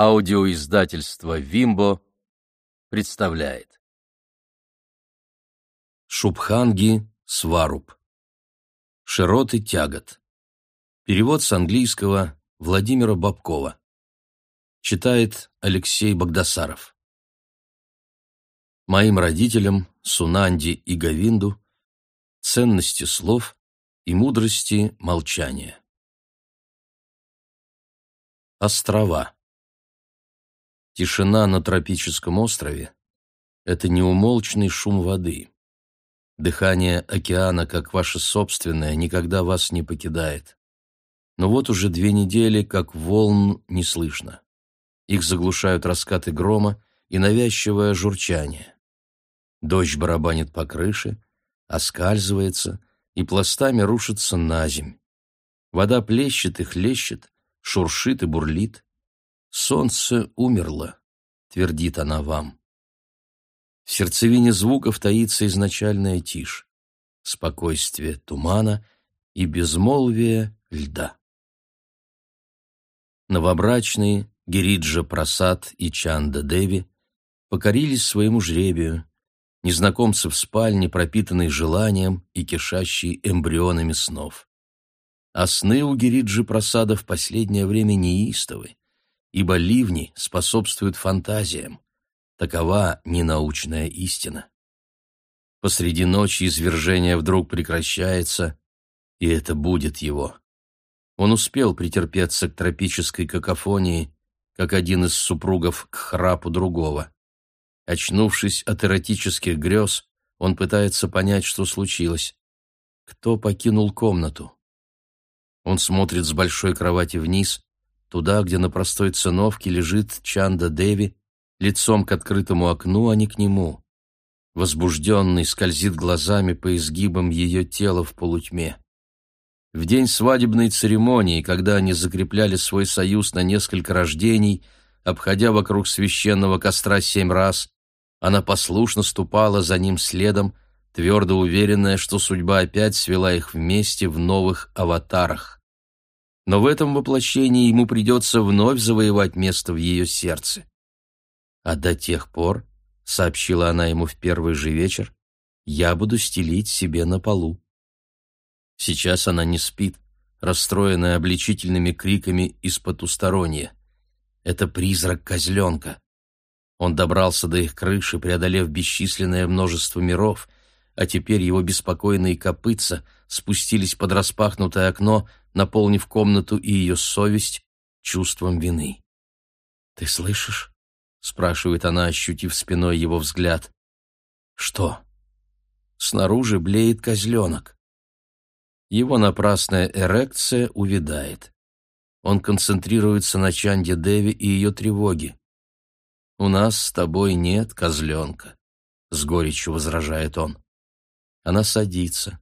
Аудиоиздательство «Вимбо» представляет. Шубханги Сваруб. Широты тягот. Перевод с английского Владимира Бабкова. Читает Алексей Богдасаров. Моим родителям, Сунанди и Гавинду, ценности слов и мудрости молчания. Острова. Тишина на тропическом острове — это неумолчный шум воды. Дыхание океана, как ваше собственное, никогда вас не покидает. Но вот уже две недели, как волн не слышно. Их заглушают раскаты грома и навязчивое журчание. Дождь барабанит по крыше, оскальзывается и пластами рушится на земь. Вода плещет и хлещет, шуршит и бурлит. «Солнце умерло», — твердит она вам. В сердцевине звуков таится изначальная тишь, спокойствие тумана и безмолвие льда. Новобрачные Гириджа Прасад и Чанда Деви покорились своему жребию, незнакомцы в спальне, пропитанной желанием и кишащей эмбрионами снов. А сны у Гириджи Прасада в последнее время неистовы, ибо ливни способствуют фантазиям. Такова ненаучная истина. Посреди ночи извержение вдруг прекращается, и это будет его. Он успел претерпеться к тропической какофонии, как один из супругов к храпу другого. Очнувшись от эротических грез, он пытается понять, что случилось. Кто покинул комнату? Он смотрит с большой кровати вниз, туда, где на простой циновке лежит Чанда Деви, лицом к открытому окну, а не к нему. Возбужденный скользит глазами по изгибам ее тела в полутьме. В день свадебной церемонии, когда они закрепляли свой союз на несколько рождений, обходя вокруг священного костра семь раз, она послушно ступала за ним следом, твердо уверенная, что судьба опять свела их вместе в новых аватарах но в этом воплощении ему придется вновь завоевать место в ее сердце. А до тех пор, — сообщила она ему в первый же вечер, — я буду стелить себе на полу. Сейчас она не спит, расстроенная обличительными криками из потусторонья. Это призрак козленка. Он добрался до их крыши, преодолев бесчисленное множество миров, а теперь его беспокойные копытца спустились под распахнутое окно, наполнив комнату и ее совесть чувством вины. «Ты слышишь?» — спрашивает она, ощутив спиной его взгляд. «Что?» Снаружи блеет козленок. Его напрасная эрекция увядает. Он концентрируется на Чанде Деви и ее тревоге. «У нас с тобой нет козленка», — с горечью возражает он. Она садится.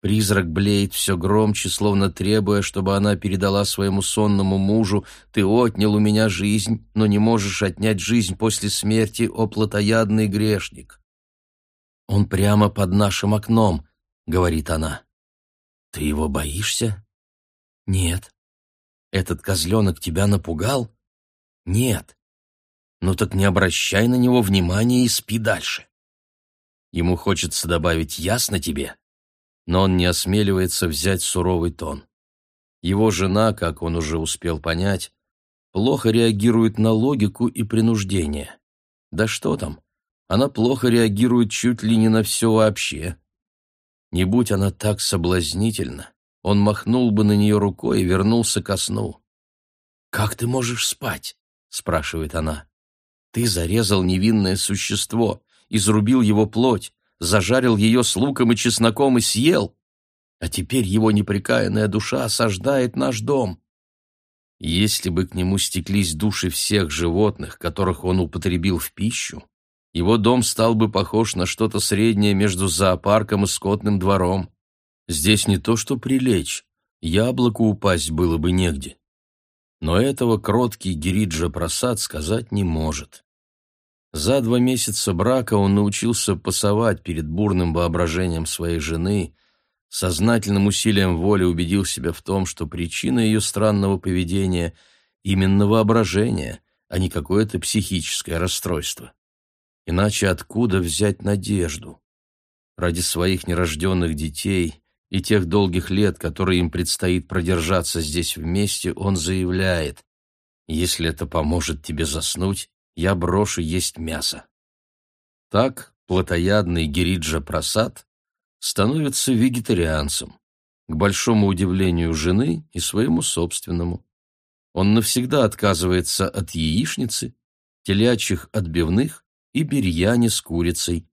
Призрак блеет все громче, словно требуя, чтобы она передала своему сонному мужу «Ты отнял у меня жизнь, но не можешь отнять жизнь после смерти, о плотоядный грешник». «Он прямо под нашим окном», — говорит она. «Ты его боишься?» «Нет». «Этот козленок тебя напугал?» «Нет». «Ну так не обращай на него внимания и спи дальше». Ему хочется добавить «ясно тебе?» Но он не осмеливается взять суровый тон. Его жена, как он уже успел понять, плохо реагирует на логику и принуждение. Да что там, она плохо реагирует чуть ли не на все вообще. Не будь она так соблазнительна, он махнул бы на нее рукой и вернулся ко сну. «Как ты можешь спать?» — спрашивает она. «Ты зарезал невинное существо, изрубил его плоть, зажарил ее с луком и чесноком и съел, а теперь его непрекаянная душа осаждает наш дом. Если бы к нему стеклись души всех животных, которых он употребил в пищу, его дом стал бы похож на что-то среднее между зоопарком и скотным двором. Здесь не то что прилечь, яблоку упасть было бы негде. Но этого кроткий Гириджа Прасад сказать не может. За два месяца брака он научился пасовать перед бурным воображением своей жены, сознательным усилием воли убедил себя в том, что причина ее странного поведения именно воображение, а не какое-то психическое расстройство. Иначе откуда взять надежду? Ради своих нерожденных детей и тех долгих лет, которые им предстоит продержаться здесь вместе, он заявляет, «Если это поможет тебе заснуть, я брошу есть мясо». Так плотоядный Гириджа Прасад становится вегетарианцем, к большому удивлению жены и своему собственному. Он навсегда отказывается от яичницы, телячьих отбивных и бирьяни с курицей,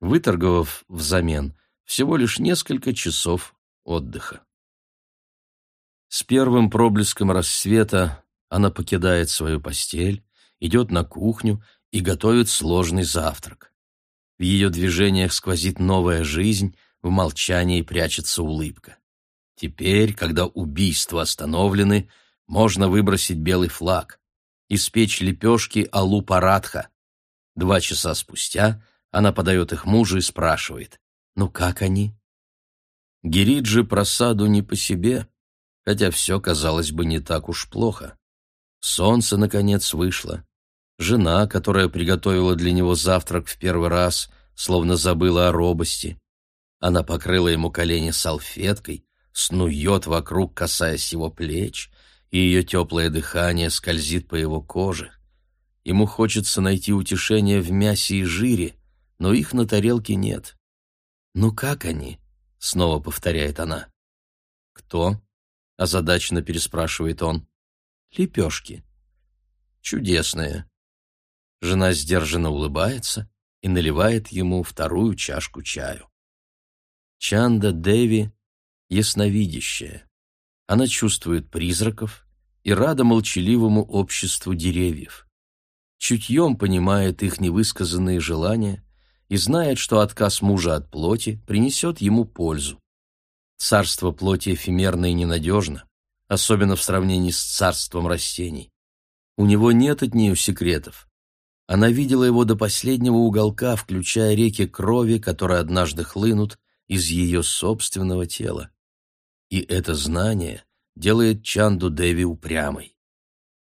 выторговав взамен всего лишь несколько часов отдыха. С первым проблеском рассвета она покидает свою постель, идет на кухню и готовит сложный завтрак. В ее движениях сквозит новая жизнь, в молчании прячется улыбка. Теперь, когда убийства остановлены, можно выбросить белый флаг, испечь лепешки алу парадха. Два часа спустя она подает их мужу и спрашивает, «Ну как они?» Гириджи просаду не по себе, хотя все, казалось бы, не так уж плохо. Солнце, наконец, вышло. Жена, которая приготовила для него завтрак в первый раз, словно забыла о робости. Она покрыла ему колени салфеткой, снует вокруг, касаясь его плеч, и ее теплое дыхание скользит по его коже. Ему хочется найти утешение в мясе и жире, но их на тарелке нет. «Ну как они?» — снова повторяет она. «Кто?» — озадаченно переспрашивает он. «Лепешки». «Чудесные». Жена сдержанно улыбается и наливает ему вторую чашку чаю. Чанда Деви ясновидящая. Она чувствует призраков и рада молчаливому обществу деревьев. Чутьем понимает их невысказанные желания и знает, что отказ мужа от плоти принесет ему пользу. Царство плоти эфемерно и ненадежно, особенно в сравнении с царством растений. У него нет от нее секретов. Она видела его до последнего уголка, включая реки крови, которые однажды хлынут из ее собственного тела. И это знание делает Чанду Деви упрямой.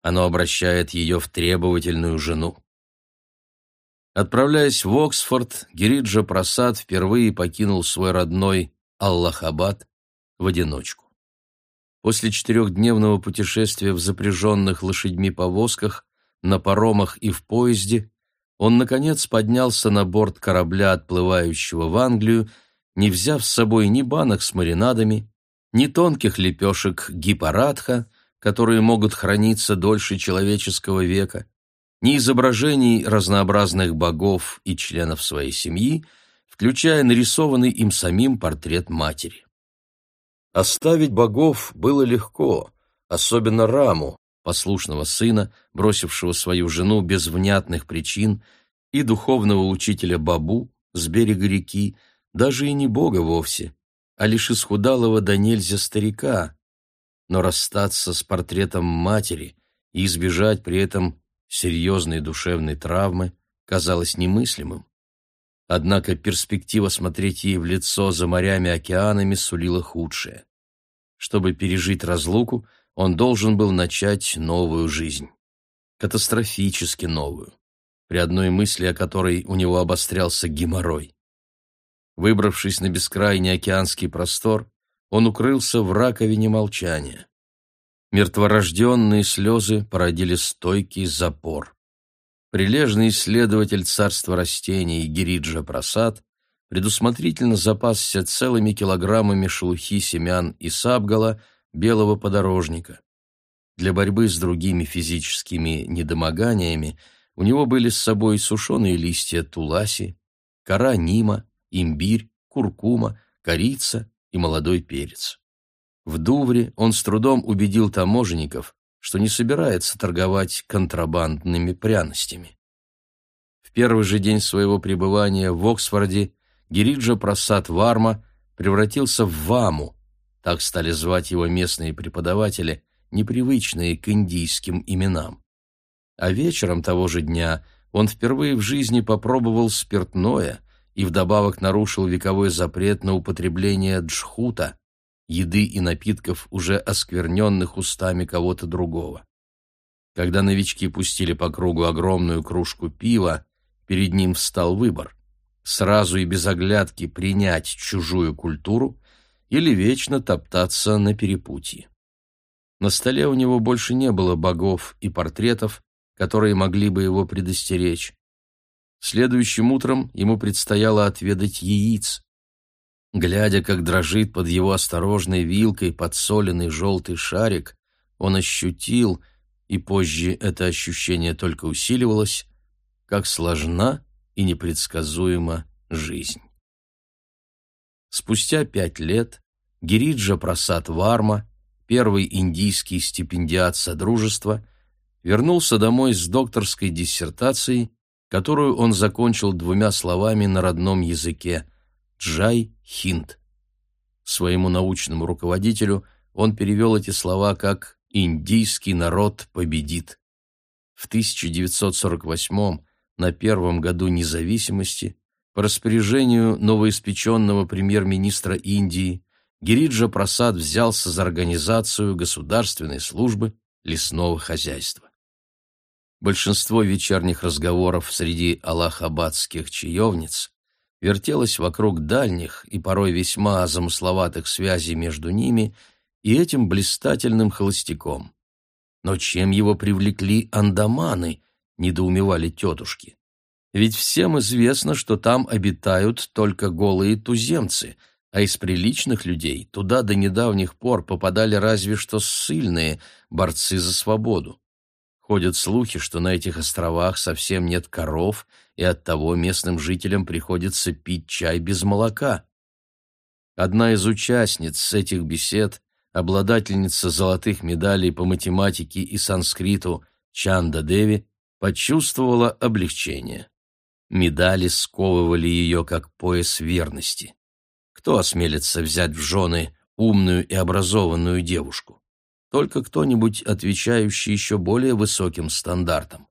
Оно обращает ее в требовательную жену. Отправляясь в Оксфорд, Гириджа Прасад впервые покинул свой родной Аллахабад в одиночку. После четырехдневного путешествия в запряженных лошадьми повозках, на паромах и в поезде, он, наконец, поднялся на борт корабля, отплывающего в Англию, не взяв с собой ни банок с маринадами, ни тонких лепешек гипаратха, которые могут храниться дольше человеческого века, ни изображений разнообразных богов и членов своей семьи, включая нарисованный им самим портрет матери. Оставить богов было легко, особенно Раму, послушного сына, бросившего свою жену без внятных причин, и духовного учителя Бабу с берега реки, даже и не бога вовсе, а лишь исхудалого до нельзя старика, но расстаться с портретом матери и избежать при этом серьезной душевной травмы казалось немыслимым. Однако перспектива смотреть ей в лицо за морями-океанами сулила худшее. Чтобы пережить разлуку, он должен был начать новую жизнь. Катастрофически новую, при одной мысли о которой у него обострялся геморрой. Выбравшись на бескрайний океанский простор, он укрылся в раковине молчания. Мертворожденные слезы породили стойкий запор. Прилежный исследователь царства растений Гириджа Прасад предусмотрительно запасся целыми килограммами шелухи семян и сабгала белого подорожника. Для борьбы с другими физическими недомоганиями у него были с собой сушеные листья туласи, кора нима, имбирь, куркума, корица и молодой перец. В Дувре он с трудом убедил таможенников, что не собирается торговать контрабандными пряностями. В первый же день своего пребывания в Оксфорде Гириджа Прасад Варма превратился в Ваму, так стали звать его местные преподаватели, непривычные к индийским именам. А вечером того же дня он впервые в жизни попробовал спиртное, и вдобавок нарушил вековой запрет на употребление джхута, еды и напитков, уже оскверненных устами кого-то другого. Когда новички пустили по кругу огромную кружку пива, перед ним встал выбор — сразу и без оглядки принять чужую культуру или вечно топтаться на перепутье. На столе у него больше не было богов и портретов, которые могли бы его предостеречь. Следующим утром ему предстояло отведать яиц. Глядя, как дрожит под его осторожной вилкой подсоленный желтый шарик, он ощутил, и позже это ощущение только усиливалось, как сложна и непредсказуема жизнь. Спустя пять лет Гириджа Прасад Варма, первый индийский стипендиат Содружества, вернулся домой с докторской диссертацией, которую он закончил двумя словами на родном языке «Джай Хинд». Своему научному руководителю он перевел эти слова как «Индийский народ победит». В 1948 на первом году независимости по распоряжению новоиспеченного премьер-министра Индии Гириджа Прасад взялся за организацию государственной службы лесного хозяйства. Большинство вечерних разговоров среди аллахабадских чаевниц вертелось вокруг дальних и порой весьма замысловатых связей между ними и этим блистательным холостяком. Но чем его привлекли андаманы, недоумевали тетушки. Ведь всем известно, что там обитают только голые туземцы, а из приличных людей туда до недавних пор попадали разве что ссыльные, борцы за свободу. Ходят слухи, что на этих островах совсем нет коров, и оттого местным жителям приходится пить чай без молока. Одна из участниц этих бесед, обладательница золотых медалей по математике и санскриту Чанда Деви, почувствовала облегчение. Медали сковывали ее, как пояс верности. Кто осмелится взять в жены умную и образованную девушку? Только кто-нибудь, отвечающий еще более высоким стандартам.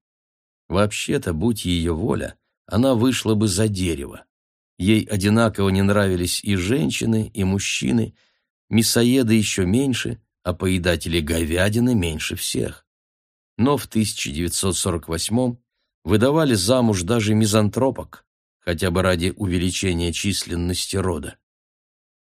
Вообще-то, будь ее воля, она вышла бы за дерево. Ей одинаково не нравились и женщины, и мужчины, мясоеды еще меньше, а поедатели говядины меньше всех но в 1948 выдавали замуж даже мизантропок, хотя бы ради увеличения численности рода.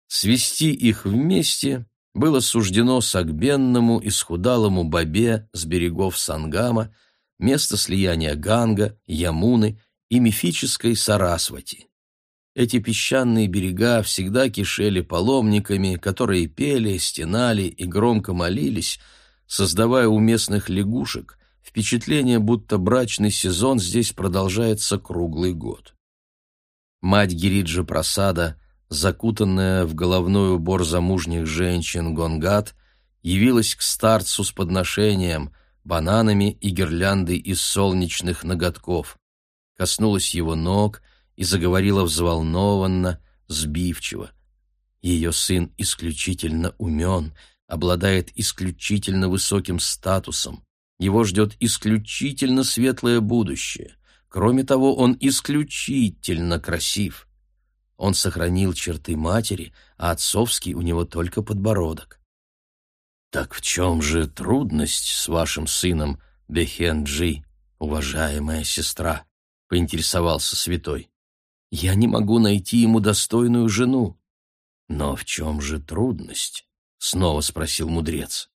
Свести их вместе было суждено сагбенному и схудалому бабе с берегов Сангама, место слияния Ганга, Ямуны и мифической Сарасвати. Эти песчаные берега всегда кишели паломниками, которые пели, стенали и громко молились – создавая у местных лягушек впечатление, будто брачный сезон здесь продолжается круглый год. Мать Гириджи Прасада, закутанная в головной убор замужних женщин Гонгат, явилась к старцу с подношением, бананами и гирляндой из солнечных ноготков, коснулась его ног и заговорила взволнованно, сбивчиво. Ее сын исключительно умен, обладает исключительно высоким статусом, его ждет исключительно светлое будущее. Кроме того, он исключительно красив. Он сохранил черты матери, а отцовский у него только подбородок. «Так в чем же трудность с вашим сыном Бехенджи, уважаемая сестра?» — поинтересовался святой. «Я не могу найти ему достойную жену». «Но в чем же трудность?» — снова спросил мудрец.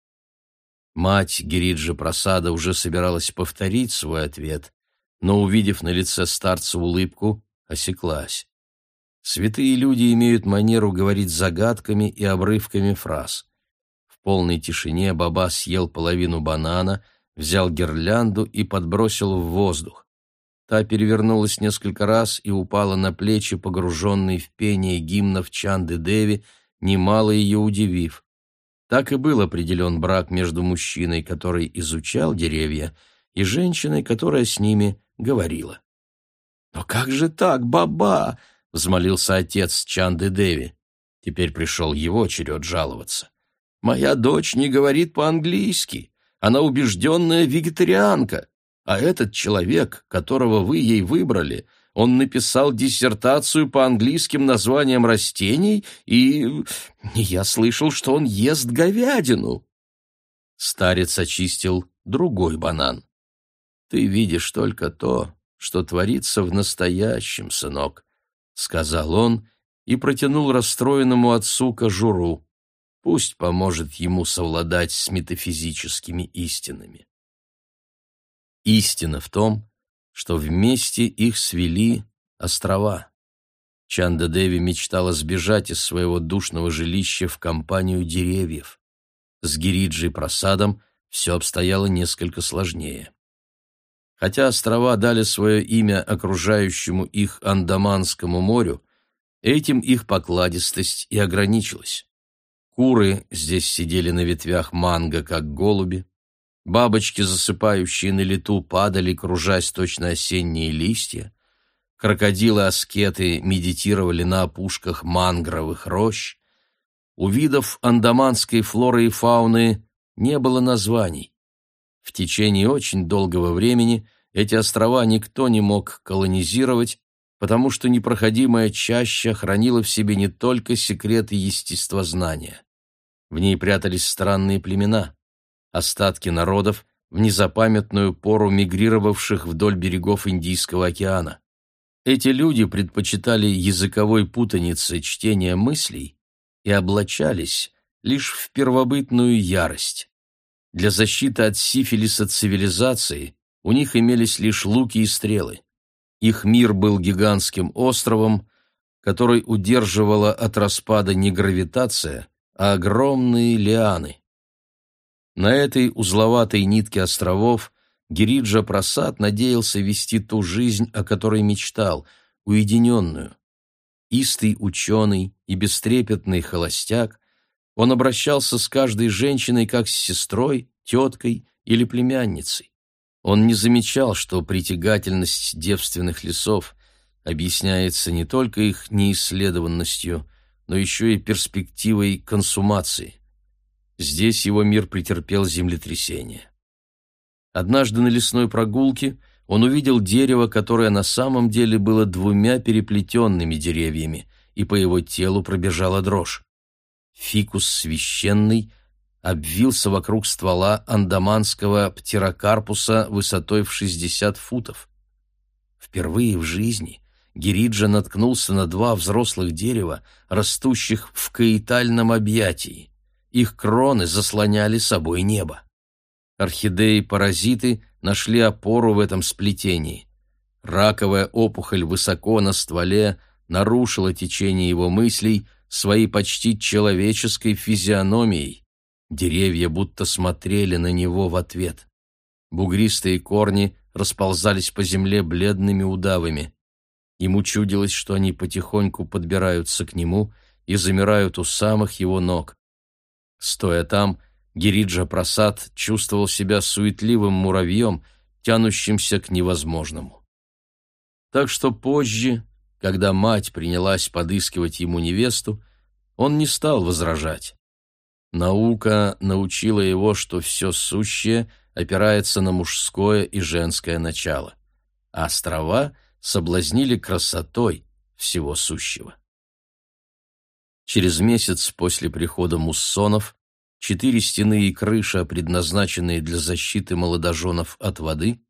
Мать Гириджа Прасада уже собиралась повторить свой ответ, но, увидев на лице старца улыбку, осеклась. Святые люди имеют манеру говорить загадками и обрывками фраз. В полной тишине Баба съел половину банана, взял гирлянду и подбросил в воздух. Та перевернулась несколько раз и упала на плечи, погруженной в пение гимнов Чанды Деви, немало ее удивив. Так и был определен брак между мужчиной, который изучал деревья, и женщиной, которая с ними говорила. «Но как же так, баба?» — взмолился отец Чанды Деви. Теперь пришел его черед жаловаться. «Моя дочь не говорит по-английски. Она убежденная вегетарианка. А этот человек, которого вы ей выбрали, он написал диссертацию по английским названиям растений, и я слышал, что он ест говядину. Старец очистил другой банан. «Ты видишь только то, что творится в настоящем, сынок», — сказал он и протянул расстроенному отцу кожуру. Пусть поможет ему совладать с метафизическими истинами. Истина в том, что вместе их свели острова. Чанда Деви мечтала сбежать из своего душного жилища в компанию деревьев. С Гириджи Просадом все обстояло несколько сложнее. Хотя острова дали свое имя окружающему их Андаманскому морю, этим их покладистость и ограничилась. Куры здесь сидели на ветвях манго, как голуби. Бабочки, засыпающие на лету, падали, кружась точно осенние листья. Крокодилы-аскеты медитировали на опушках мангровых рощ. У видов андаманской флоры и фауны не было названий. В течение очень долгого времени эти острова никто не мог колонизировать, потому что непроходимая чаща хранила в себе не только секреты естествознания. В ней прятались странные племена, остатки народов, в незапамятную пору мигрировавших вдоль берегов Индийского океана. Эти люди предпочитали языковой путанице чтения мыслей и облачались лишь в первобытную ярость. Для защиты от сифилиса цивилизации у них имелись лишь луки и стрелы. Их мир был гигантским островом, который удерживала от распада не гравитация, а огромные лианы. На этой узловатой нитке островов Гириджа Прасад надеялся вести ту жизнь, о которой мечтал, уединенную. Истый ученый и бестрепетный холостяк, он обращался с каждой женщиной как с сестрой, теткой или племянницей. Он не замечал, что притягательность девственных лесов объясняется не только их неисследованностью, но еще и перспективой консумации. Здесь его мир претерпел землетрясение. Однажды на лесной прогулке он увидел дерево, которое на самом деле было двумя переплетенными деревьями, и по его телу пробежала дрожь. Фикус священный обвился вокруг ствола андаманского птерокарпуса высотой в 60 футов. Впервые в жизни Гириджа наткнулся на два взрослых дерева, растущих в каитальном объятии. Их кроны заслоняли собой небо. Орхидеи-паразиты нашли опору в этом сплетении. Раковая опухоль высоко на стволе нарушила течение его мыслей — своей почти человеческой физиономией. Деревья будто смотрели на него в ответ. Бугристые корни расползались по земле бледными удавами. Ему чудилось, что они потихоньку подбираются к нему и замирают у самых его ног. Стоя там, Гириджа Прасад чувствовал себя суетливым муравьем, тянущимся к невозможному. Так что позже, когда мать принялась подыскивать ему невесту, он не стал возражать. Наука научила его, что все сущее опирается на мужское и женское начало, а острова соблазнили красотой всего сущего. Через месяц после прихода муссонов четыре стены и крыша, предназначенные для защиты молодоженов от воды,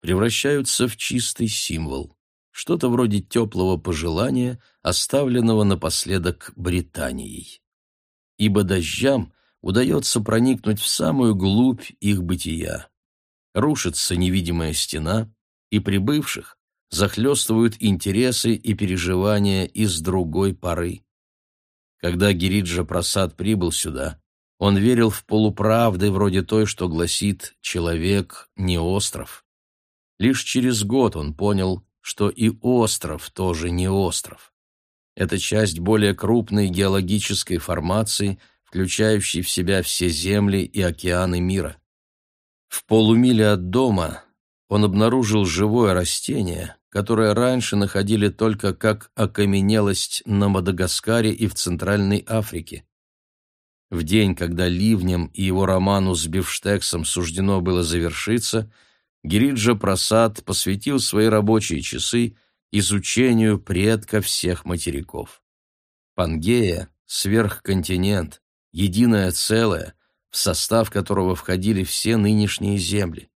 превращаются в чистый символ что-то вроде теплого пожелания, оставленного напоследок Британией. Ибо дождям удается проникнуть в самую глубь их бытия. Рушится невидимая стена, и прибывших захлестывают интересы и переживания из другой поры. Когда Гириджа Прасад прибыл сюда, он верил в полуправды вроде той, что гласит «человек не остров». Лишь через год он понял, что и остров тоже не остров. Это часть более крупной геологической формации, включающей в себя все земли и океаны мира. В полумиле от дома он обнаружил живое растение, которое раньше находили только как окаменелость на Мадагаскаре и в Центральной Африке. В день, когда ливнем и его роману с бифштексом суждено было завершиться – Гириджа Прасад посвятил свои рабочие часы изучению предка всех материков. Пангея, сверхконтинент, единое целое, в состав которого входили все нынешние земли.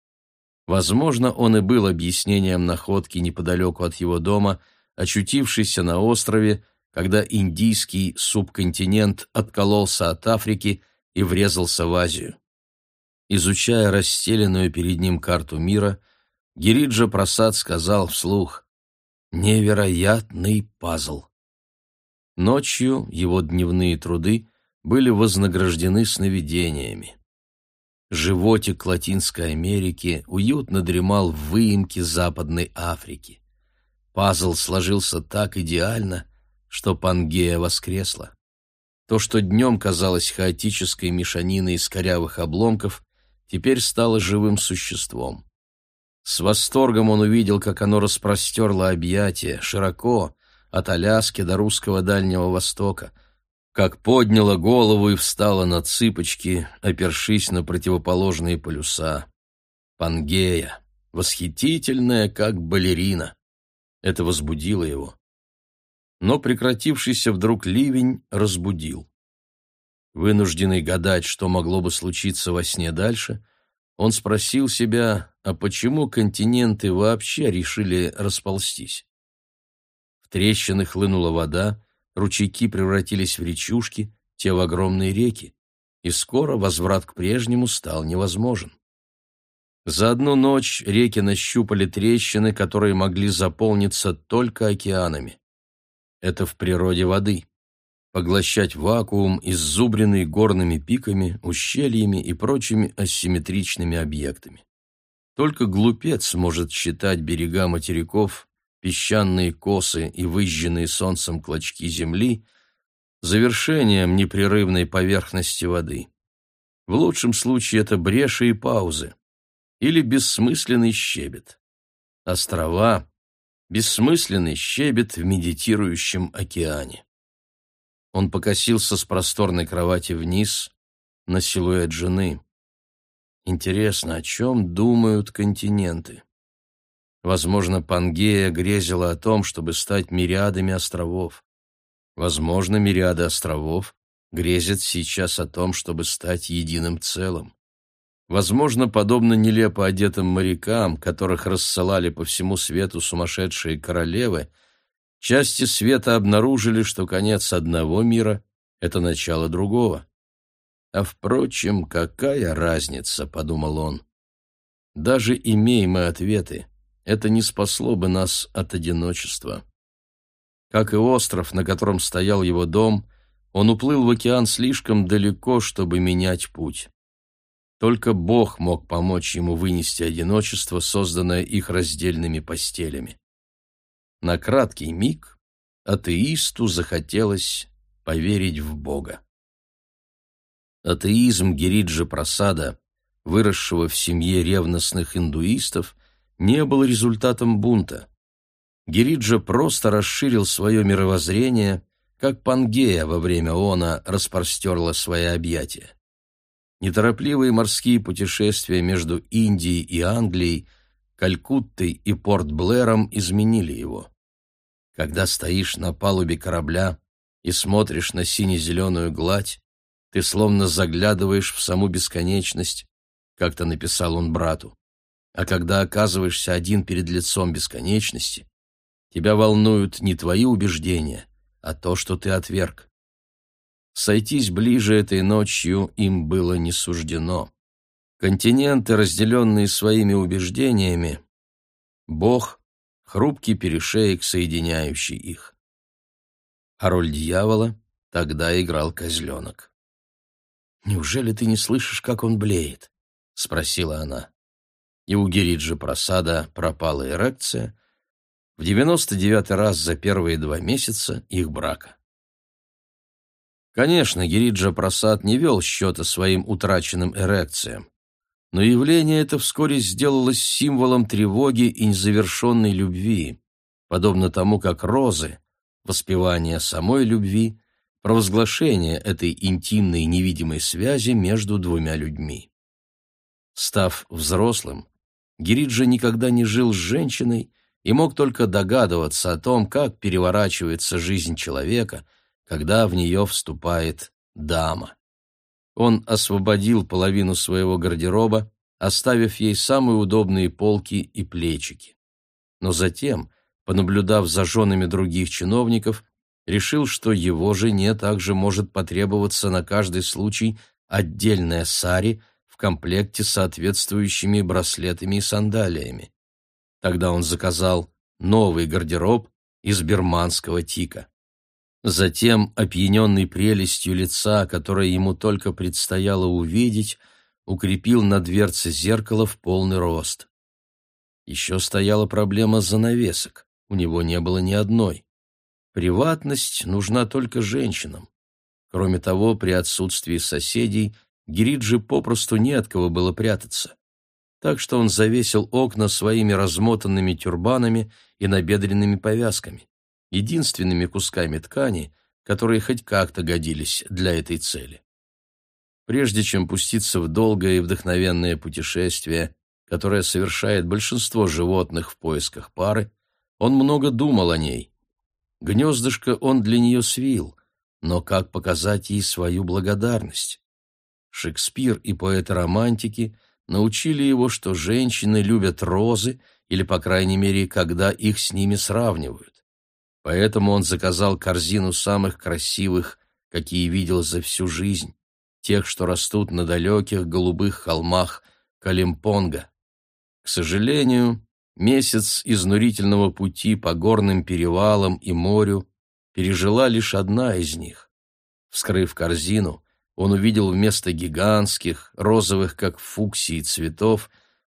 Возможно, он и был объяснением находки неподалеку от его дома, очутившейся на острове, когда индийский субконтинент откололся от Африки и врезался в Азию. Изучая расстеленную перед ним карту мира, Гириджа Прасад сказал вслух «Невероятный пазл». Ночью его дневные труды были вознаграждены сновидениями. Животик Латинской Америки уютно дремал в выемке Западной Африки. Пазл сложился так идеально, что Пангея воскресла. То, что днем казалось хаотической мешаниной из корявых обломков, теперь стало живым существом. С восторгом он увидел, как оно распростерло объятия, широко, от Аляски до русского Дальнего Востока, как подняло голову и встала на цыпочки, опершись на противоположные полюса. Пангея, восхитительная, как балерина. Это возбудило его но прекратившийся вдруг ливень разбудил. Вынужденный гадать, что могло бы случиться во сне дальше, он спросил себя, а почему континенты вообще решили расползтись? В трещины хлынула вода, ручейки превратились в речушки, те в огромные реки, и скоро возврат к прежнему стал невозможен. За одну ночь реки нащупали трещины, которые могли заполниться только океанами это в природе воды. Поглощать вакуум, иззубренный горными пиками, ущельями и прочими асимметричными объектами. Только глупец может считать берега материков, песчаные косы и выжженные солнцем клочки земли завершением непрерывной поверхности воды. В лучшем случае это бреши и паузы или бессмысленный щебет. Острова бессмысленный щебет в медитирующем океане. Он покосился с просторной кровати вниз на силуэт жены. Интересно, о чем думают континенты? Возможно, Пангея грезила о том, чтобы стать мириадами островов. Возможно, мириады островов грезят сейчас о том, чтобы стать единым целым. Возможно, подобно нелепо одетым морякам, которых рассылали по всему свету сумасшедшие королевы, части света обнаружили, что конец одного мира — это начало другого. «А впрочем, какая разница?» — подумал он. «Даже имея мы ответы, это не спасло бы нас от одиночества». Как и остров, на котором стоял его дом, он уплыл в океан слишком далеко, чтобы менять путь. Только Бог мог помочь ему вынести одиночество, созданное их раздельными постелями. На краткий миг атеисту захотелось поверить в Бога. Атеизм Гириджа Прасада, выросшего в семье ревностных индуистов, не был результатом бунта. Гириджа просто расширил свое мировоззрение, как Пангея во время она распростерла свои объятия. Неторопливые морские путешествия между Индией и Англией, Калькуттой и Порт-Блэром изменили его. Когда стоишь на палубе корабля и смотришь на сине-зеленую гладь, ты словно заглядываешь в саму бесконечность, как-то написал он брату. А когда оказываешься один перед лицом бесконечности, тебя волнуют не твои убеждения, а то, что ты отверг. Сойтись ближе этой ночью им было не суждено. Континенты, разделенные своими убеждениями, Бог — хрупкий перешеек, соединяющий их. А роль дьявола тогда играл козленок. «Неужели ты не слышишь, как он блеет?» — спросила она. И у Гириджи Просада пропала эрекция в девяносто девятый раз за первые два месяца их брака. Конечно, Гириджа Прасад не вел счета своим утраченным эрекциям, но явление это вскоре сделалось символом тревоги и незавершенной любви, подобно тому, как розы — воспевание самой любви, провозглашение этой интимной невидимой связи между двумя людьми. Став взрослым, Гириджа никогда не жил с женщиной и мог только догадываться о том, как переворачивается жизнь человека — когда в нее вступает дама. Он освободил половину своего гардероба, оставив ей самые удобные полки и плечики. Но затем, понаблюдав за женами других чиновников, решил, что его жене также может потребоваться на каждый случай отдельная сари в комплекте с соответствующими браслетами и сандалиями. Тогда он заказал новый гардероб из берманского тика. Затем, опьяненный прелестью лица, которое ему только предстояло увидеть, укрепил на дверце зеркало в полный рост. Еще стояла проблема занавесок, у него не было ни одной. Приватность нужна только женщинам. Кроме того, при отсутствии соседей Гириджи попросту не от кого было прятаться. Так что он завесил окна своими размотанными тюрбанами и набедренными повязками единственными кусками ткани, которые хоть как-то годились для этой цели. Прежде чем пуститься в долгое и вдохновенное путешествие, которое совершает большинство животных в поисках пары, он много думал о ней. Гнездышко он для нее свил, но как показать ей свою благодарность? Шекспир и поэты-романтики научили его, что женщины любят розы, или, по крайней мере, когда их с ними сравнивают. Поэтому он заказал корзину самых красивых, какие видел за всю жизнь, тех, что растут на далеких голубых холмах Калимпонга. К сожалению, месяц изнурительного пути по горным перевалам и морю пережила лишь одна из них. Вскрыв корзину, он увидел вместо гигантских, розовых, как фуксии, цветов,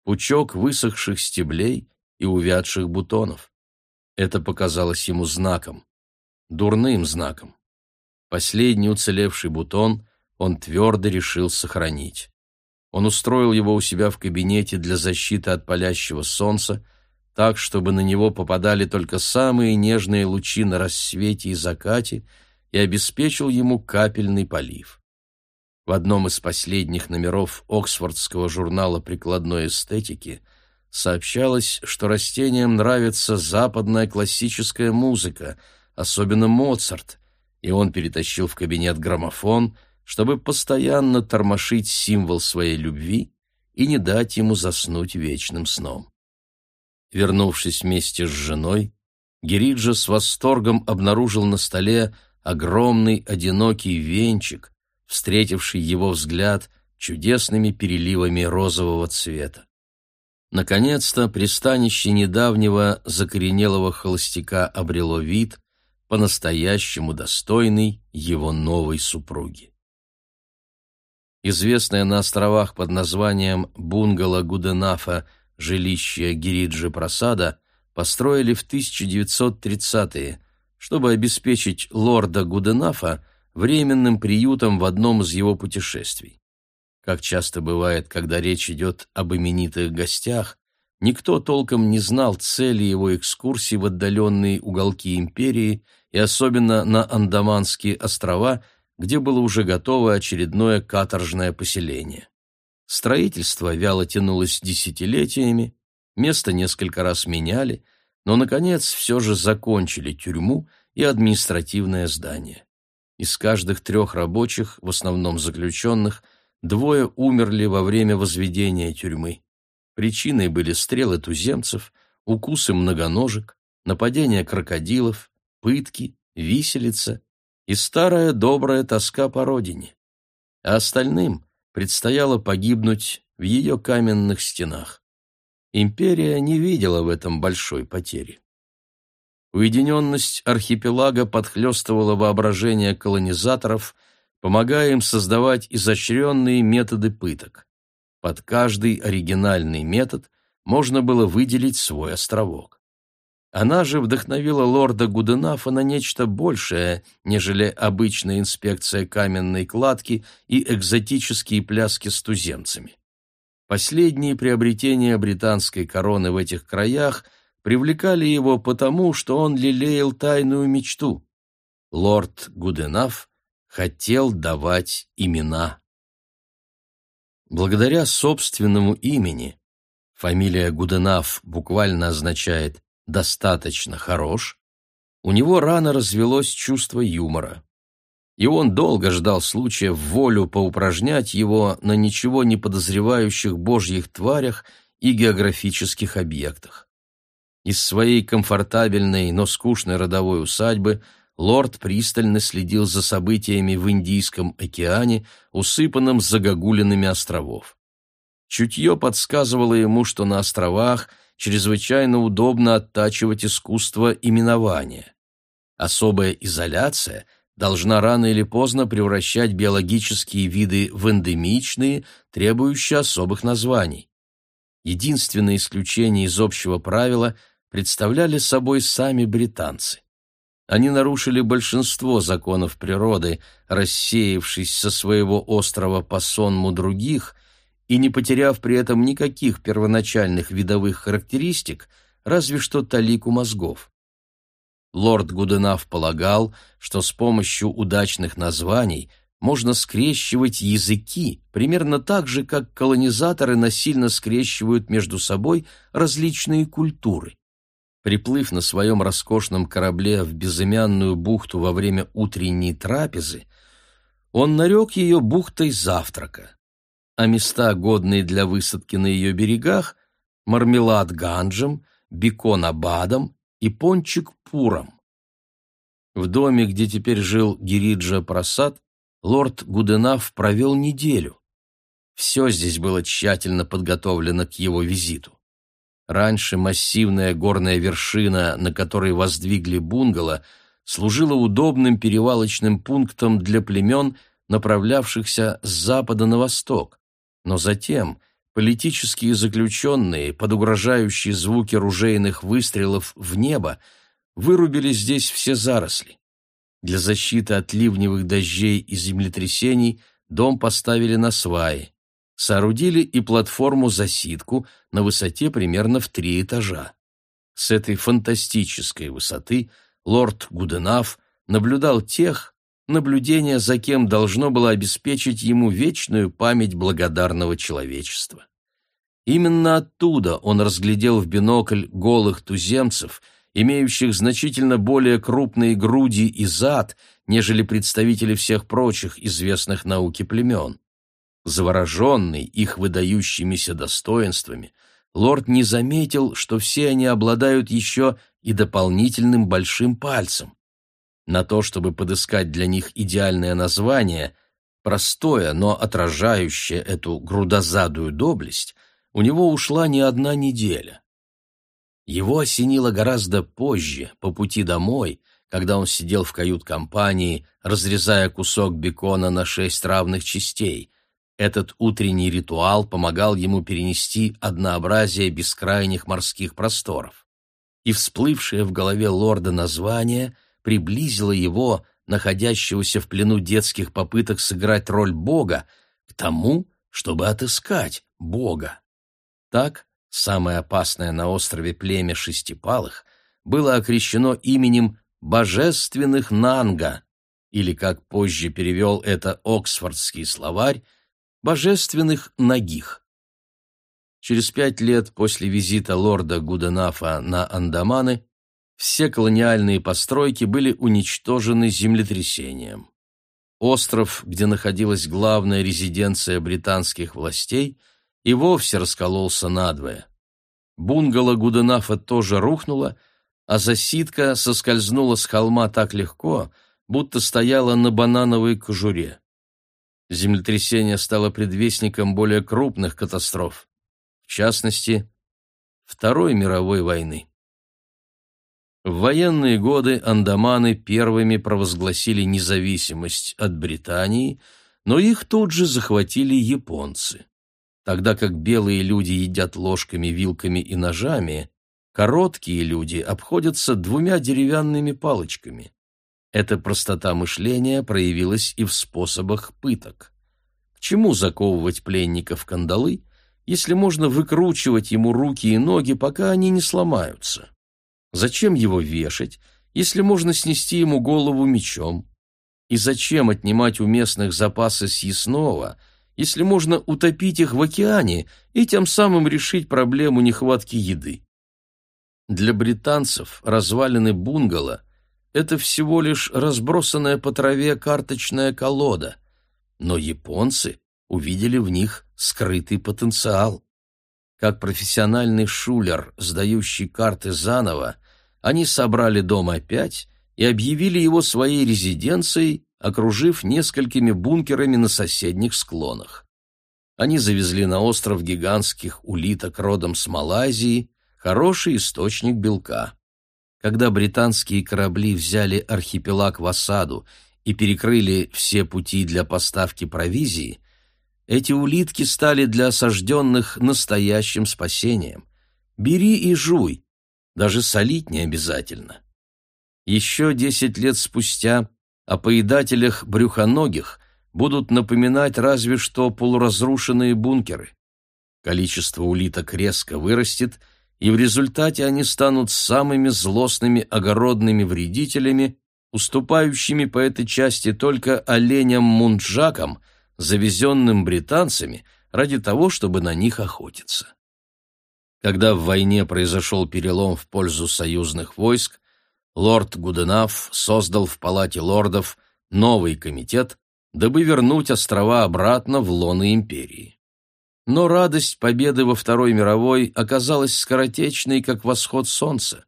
пучок высохших стеблей и увядших бутонов. Это показалось ему знаком, дурным знаком. Последний уцелевший бутон он твердо решил сохранить. Он устроил его у себя в кабинете для защиты от палящего солнца, так, чтобы на него попадали только самые нежные лучи на рассвете и закате, и обеспечил ему капельный полив. В одном из последних номеров Оксфордского журнала прикладной эстетики – сообщалось, что растениям нравится западная классическая музыка, особенно Моцарт, и он перетащил в кабинет граммофон, чтобы постоянно тормошить символ своей любви и не дать ему заснуть вечным сном. Вернувшись вместе с женой, Гериджа с восторгом обнаружил на столе огромный одинокий венчик, встретивший его взгляд чудесными переливами розового цвета. Наконец-то пристанище недавнего закоренелого холостяка обрело вид, по-настоящему достойный его новой супруги. Известное на островах под названием бунгало Гуденафа жилище Гириджи Прасада построили в 1930-е, чтобы обеспечить лорда Гуденафа временным приютом в одном из его путешествий. Как часто бывает, когда речь идет об именитых гостях, никто толком не знал цели его экскурсии в отдаленные уголки империи и особенно на Андаманские острова, где было уже готово очередное каторжное поселение. Строительство вяло тянулось десятилетиями, место несколько раз меняли, но, наконец, все же закончили тюрьму и административное здание. Из каждых трех рабочих, в основном заключенных, Двое умерли во время возведения тюрьмы. Причиной были стрелы туземцев, укусы многоножек, нападения крокодилов, пытки, виселица и старая добрая тоска по родине. А остальным предстояло погибнуть в ее каменных стенах. Империя не видела в этом большой потери. Уединенность архипелага подхлестывала воображение колонизаторов – помогая им создавать изощренные методы пыток. Под каждый оригинальный метод можно было выделить свой островок. Она же вдохновила лорда Гуденафа на нечто большее, нежели обычная инспекция каменной кладки и экзотические пляски с туземцами. Последние приобретения британской короны в этих краях привлекали его потому, что он лелеял тайную мечту. Лорд Гуденаф хотел давать имена. Благодаря собственному имени фамилия Гуденаф буквально означает «достаточно хорош», у него рано развелось чувство юмора. и он долго ждал случая в волю поупражнять его на ничего не подозревающих божьих тварях и географических объектах. Из своей комфортабельной, но скучной родовой усадьбы лорд пристально следил за событиями в Индийском океане, усыпанном загогулинами островов. Чутье подсказывало ему, что на островах чрезвычайно удобно оттачивать искусство именования. Особая изоляция должна рано или поздно превращать биологические виды в эндемичные, требующие особых названий. Единственное исключение из общего правила представляли собой сами британцы. Они нарушили большинство законов природы, рассеявшись со своего острова по сонму других и не потеряв при этом никаких первоначальных видовых характеристик, разве что талику мозгов. Лорд Гуденав полагал, что с помощью удачных названий можно скрещивать языки примерно так же, как колонизаторы насильно скрещивают между собой различные культуры. Приплыв на своем роскошном корабле в безымянную бухту во время утренней трапезы, он нарек ее бухтой завтрака, а места, годные для высадки на ее берегах, мармелад ганджем, бекон абадом и пончик пуром. В доме, где теперь жил Гириджа Прасад, лорд Гуденав провел неделю. Все здесь было тщательно подготовлено к его визиту. Раньше массивная горная вершина, на которой воздвигли бунгало, служила удобным перевалочным пунктом для племен, направлявшихся с запада на восток. Но затем политические заключенные, под угрожающие звуки ружейных выстрелов в небо, вырубили здесь все заросли. Для защиты от ливневых дождей и землетрясений дом поставили на сваи. Соорудили и платформу-засидку на высоте примерно в три этажа. С этой фантастической высоты лорд Гуденаф наблюдал тех, наблюдение за кем должно было обеспечить ему вечную память благодарного человечества. Именно оттуда он разглядел в бинокль голых туземцев, имеющих значительно более крупные груди и зад, нежели представители всех прочих известных науке племен. Завороженный их выдающимися достоинствами, лорд не заметил, что все они обладают еще и дополнительным большим пальцем. На то, чтобы подыскать для них идеальное название, простое, но отражающее эту грудозадую доблесть, у него ушла не одна неделя. Его осенило гораздо позже, по пути домой, когда он сидел в кают-компании, разрезая кусок бекона на шесть равных частей. Этот утренний ритуал помогал ему перенести однообразие бескрайних морских просторов. И всплывшее в голове лорда название приблизило его, находящегося в плену детских попыток сыграть роль Бога, к тому, чтобы отыскать Бога. Так, самое опасное на острове племя Шестипалых было окрещено именем «божественных Нанга», или, как позже перевел это Оксфордский словарь, «божественных Нагих». Через пять лет после визита лорда Гуденафа на Андаманы все колониальные постройки были уничтожены землетрясением. Остров, где находилась главная резиденция британских властей, и вовсе раскололся надвое. Бунгало Гуденафа тоже рухнуло, а засидка соскользнула с холма так легко, будто стояла на банановой кожуре. Землетрясение стало предвестником более крупных катастроф, в частности, Второй мировой войны. В военные годы Андаманы первыми провозгласили независимость от Британии, но их тут же захватили японцы. Тогда как белые люди едят ложками, вилками и ножами, короткие люди обходятся двумя деревянными палочками. Эта простота мышления проявилась и в способах пыток. Чему заковывать пленника в кандалы, если можно выкручивать ему руки и ноги, пока они не сломаются? Зачем его вешать, если можно снести ему голову мечом? И зачем отнимать у местных запасы съестного, если можно утопить их в океане и тем самым решить проблему нехватки еды? Для британцев развалины бунгало это всего лишь разбросанная по траве карточная колода, но японцы увидели в них скрытый потенциал. Как профессиональный шулер, сдающий карты заново, они собрали дом опять и объявили его своей резиденцией, окружив несколькими бункерами на соседних склонах. Они завезли на остров гигантских улиток родом с Малайзии, хороший источник белка. Когда британские корабли взяли архипелаг в осаду и перекрыли все пути для поставки провизии, эти улитки стали для осажденных настоящим спасением. Бери и жуй, даже солить не обязательно. Еще десять лет спустя о поедателях брюхоногих будут напоминать разве что полуразрушенные бункеры. Количество улиток резко вырастет, и в результате они станут самыми злостными огородными вредителями, уступающими по этой части только оленям-мунджакам, завезенным британцами ради того, чтобы на них охотиться. Когда в войне произошел перелом в пользу союзных войск, лорд Гуденаф создал в Палате лордов новый комитет, дабы вернуть острова обратно в лоно империи. Но радость победы во Второй мировой оказалась скоротечной, как восход солнца,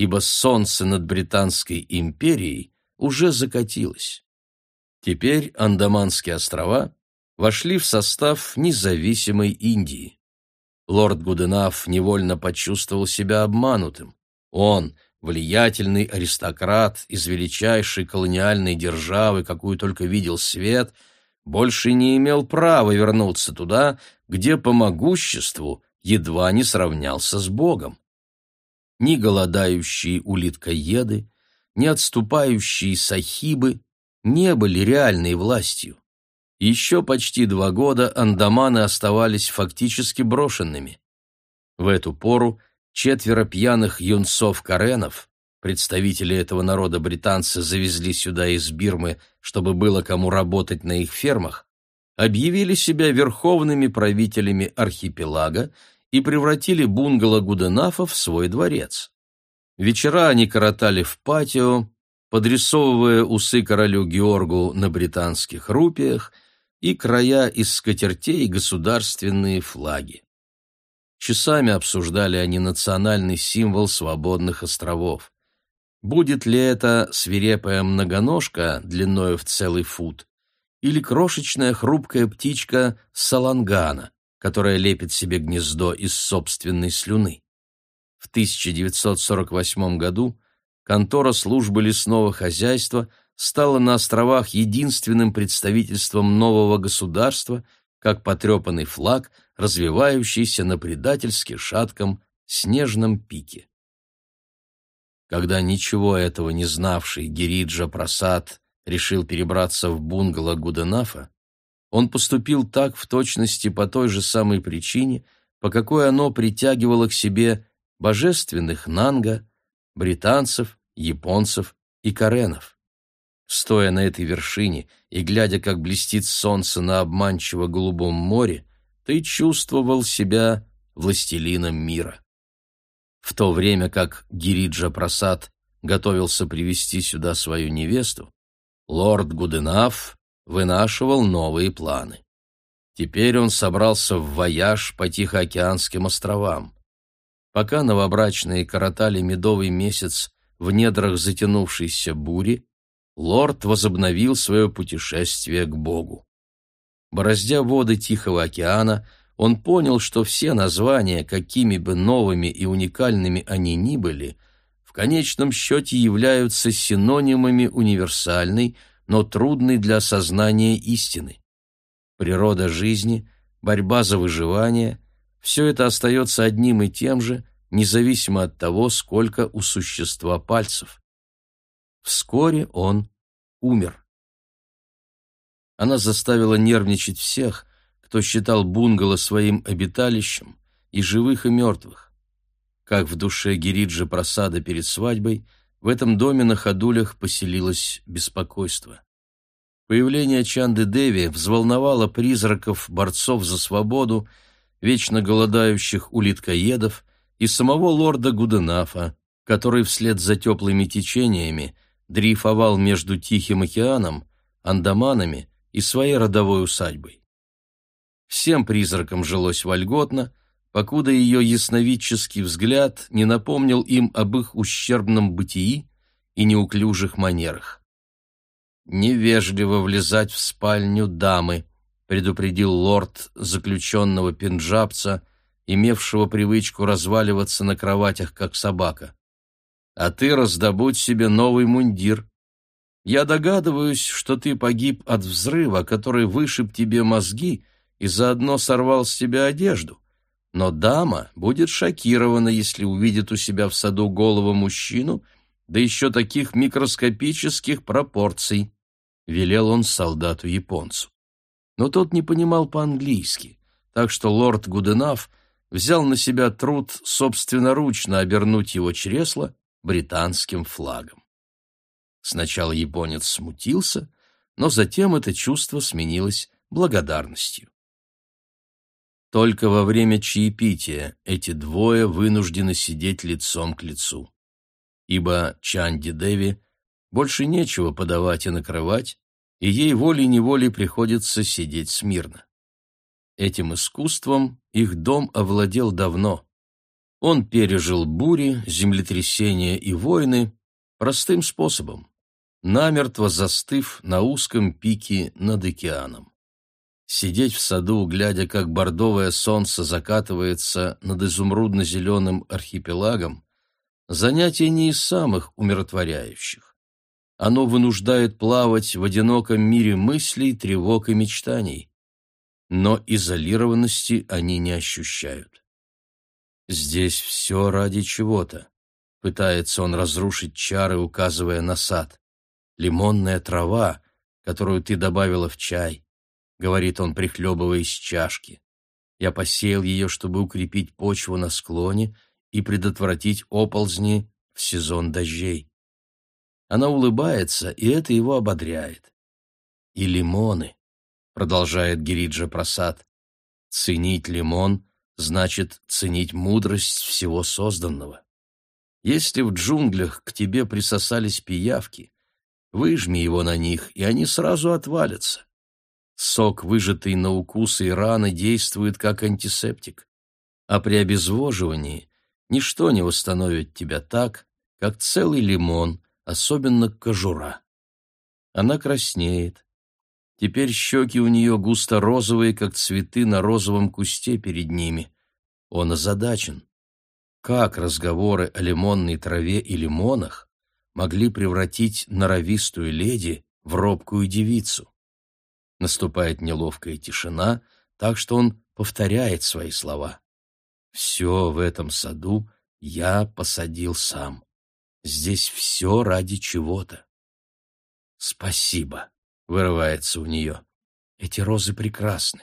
ибо солнце над Британской империей уже закатилось. Теперь Андаманские острова вошли в состав независимой Индии. Лорд Гуденаф невольно почувствовал себя обманутым. Он, влиятельный аристократ из величайшей колониальной державы, какую только видел свет, больше не имел права вернуться туда, где по могуществу едва не сравнялся с Богом. Ни голодающие улиткоеды, ни отступающие сахибы не были реальной властью. Еще почти два года андаманы оставались фактически брошенными. В эту пору четверо пьяных юнцов-каренов, представители этого народа британцы завезли сюда из Бирмы, чтобы было кому работать на их фермах, объявили себя верховными правителями архипелага и превратили бунгало Гуденафа в свой дворец. Вечера они коротали в патио, подрисовывая усы королю Георгу на британских рупиях и края из скатертей государственные флаги. Часами обсуждали они национальный символ свободных островов. Будет ли это свирепая многоножка длиною в целый фут или крошечная хрупкая птичка салангана, которая лепит себе гнездо из собственной слюны? В 1948 году контора службы лесного хозяйства стала на островах единственным представительством нового государства, как потрепанный флаг, развивающийся на предательски шатком снежном пике. Когда ничего этого не знавший Гириджа Прасад решил перебраться в бунгало Гуденафа, он поступил так в точности по той же самой причине, по какой оно притягивало к себе божественных нанга, британцев, японцев и каренов. Стоя на этой вершине и глядя, как блестит солнце на обманчиво голубом море, ты чувствовал себя властелином мира. В то время как Гириджа Прасад готовился привести сюда свою невесту, лорд Гуденаф вынашивал новые планы. Теперь он собрался в вояж по Тихоокеанским островам. Пока новобрачные коротали медовый месяц в недрах затянувшейся бури, лорд возобновил свое путешествие к Богу. Бороздя воды Тихого океана, он понял, что все названия, какими бы новыми и уникальными они ни были, в конечном счете являются синонимами универсальной, но трудной для осознания истины. Природа жизни, борьба за выживание – все это остается одним и тем же, независимо от того, сколько у существа пальцев. Вскоре он умер. Она заставила нервничать всех, кто считал бунгало своим обиталищем, и живых, и мертвых. Как в душе Гириджи просада перед свадьбой, в этом доме на ходулях поселилось беспокойство. Появление Чанды Деви взволновало призраков борцов за свободу, вечно голодающих улиткоедов и самого лорда Гуденафа, который вслед за теплыми течениями дрейфовал между Тихим океаном, Андаманами и своей родовой усадьбой. Всем призракам жилось вольготно, покуда ее ясновидческий взгляд не напомнил им об их ущербном бытии и неуклюжих манерах. «Невежливо влезать в спальню дамы», — предупредил лорд заключенного пенджабца, имевшего привычку разваливаться на кроватях, как собака. «А ты раздобудь себе новый мундир. Я догадываюсь, что ты погиб от взрыва, который вышиб тебе мозги и заодно сорвал с тебя одежду. Но дама будет шокирована, если увидит у себя в саду голого мужчину, да еще таких микроскопических пропорций», — велел он солдату-японцу. Но тот не понимал по-английски, так что лорд Гуденав взял на себя труд собственноручно обернуть его чресло британским флагом. Сначала японец смутился, но затем это чувство сменилось благодарностью. Только во время чаепития эти двое вынуждены сидеть лицом к лицу. Ибо Чанди Деви больше нечего подавать и накрывать, и ей волей-неволей приходится сидеть смирно. Этим искусством их дом овладел давно. Он пережил бури, землетрясения и войны простым способом, намертво застыв на узком пике над океаном. Сидеть в саду, глядя, как бордовое солнце закатывается над изумрудно-зеленым архипелагом, занятие не из самых умиротворяющих. Оно вынуждает плавать в одиноком мире мыслей, тревог и мечтаний. Но изолированности они не ощущают. Здесь все ради чего-то. Пытается он разрушить чары, указывая на сад. Лимонная трава, которую ты добавила в чай, говорит он, прихлебывая из чашки. Я посеял ее, чтобы укрепить почву на склоне и предотвратить оползни в сезон дождей. Она улыбается, и это его ободряет. И лимоны, продолжает Гириджа Прасад. Ценить лимон значит ценить мудрость всего созданного. Если в джунглях к тебе присосались пиявки, выжми его на них, и они сразу отвалятся. Сок, выжатый на укусы и раны, действует как антисептик. А при обезвоживании ничто не восстановит тебя так, как целый лимон, особенно кожура. Она краснеет. Теперь щеки у нее густо-розовые, как цветы на розовом кусте перед ними. Он озадачен. Как разговоры о лимонной траве и лимонах могли превратить норовистую леди в робкую девицу? Наступает неловкая тишина, так что он повторяет свои слова. «Все в этом саду я посадил сам. Здесь все ради чего-то». «Спасибо», — вырывается у нее. «Эти розы прекрасны.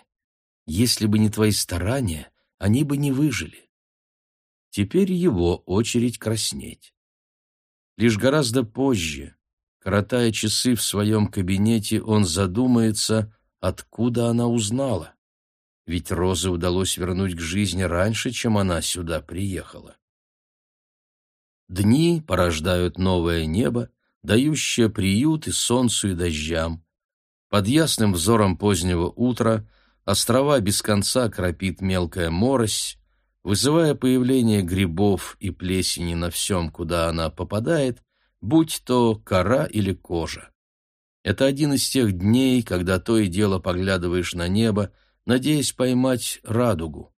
Если бы не твои старания, они бы не выжили». Теперь его очередь краснеть. Лишь гораздо позже, Коротая часы в своем кабинете, он задумается, откуда она узнала. Ведь Розе удалось вернуть к жизни раньше, чем она сюда приехала. Дни порождают новое небо, дающее приют и солнцу, и дождям. Под ясным взором позднего утра острова без конца кропит мелкая морось, вызывая появление грибов и плесени на всем, куда она попадает, будь то кора или кожа. Это один из тех дней, когда то и дело поглядываешь на небо, надеясь поймать радугу.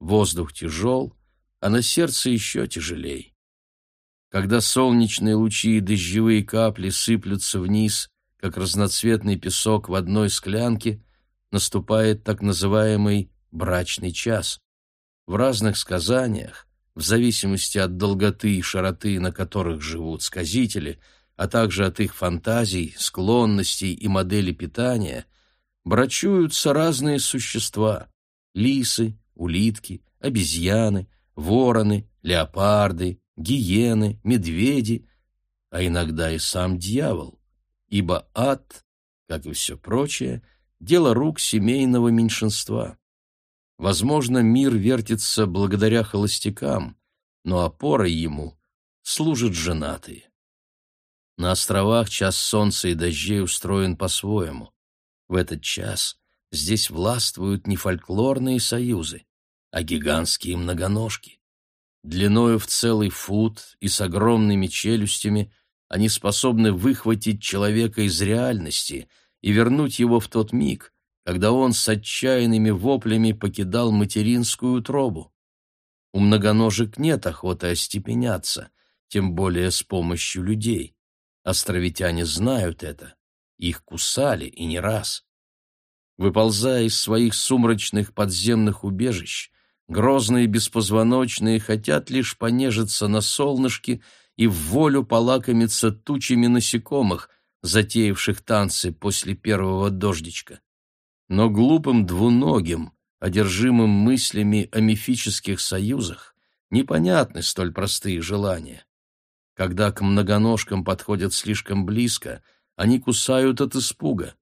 Воздух тяжел, а на сердце еще тяжелей. Когда солнечные лучи и дождевые капли сыплются вниз, как разноцветный песок в одной склянке, наступает так называемый брачный час. В разных сказаниях в зависимости от долготы и широты, на которых живут сказители, а также от их фантазий, склонностей и модели питания, брачуются разные существа — лисы, улитки, обезьяны, вороны, леопарды, гиены, медведи, а иногда и сам дьявол, ибо ад, как и все прочее, дело рук семейного меньшинства. Возможно, мир вертится благодаря холостякам, но опорой ему служат женатые. На островах час солнца и дождей устроен по-своему. В этот час здесь властвуют не фольклорные союзы, а гигантские многоножки. Длиною в целый фут и с огромными челюстями они способны выхватить человека из реальности и вернуть его в тот миг, когда он с отчаянными воплями покидал материнскую утробу. У многоножек нет охоты остепеняться, тем более с помощью людей. Островитяне знают это. Их кусали и не раз. Выползая из своих сумрачных подземных убежищ, грозные беспозвоночные хотят лишь понежиться на солнышке и в волю полакомиться тучами насекомых, затеявших танцы после первого дождичка. Но глупым двуногим, одержимым мыслями о мифических союзах, непонятны столь простые желания. Когда к многоножкам подходят слишком близко, они кусают от испуга,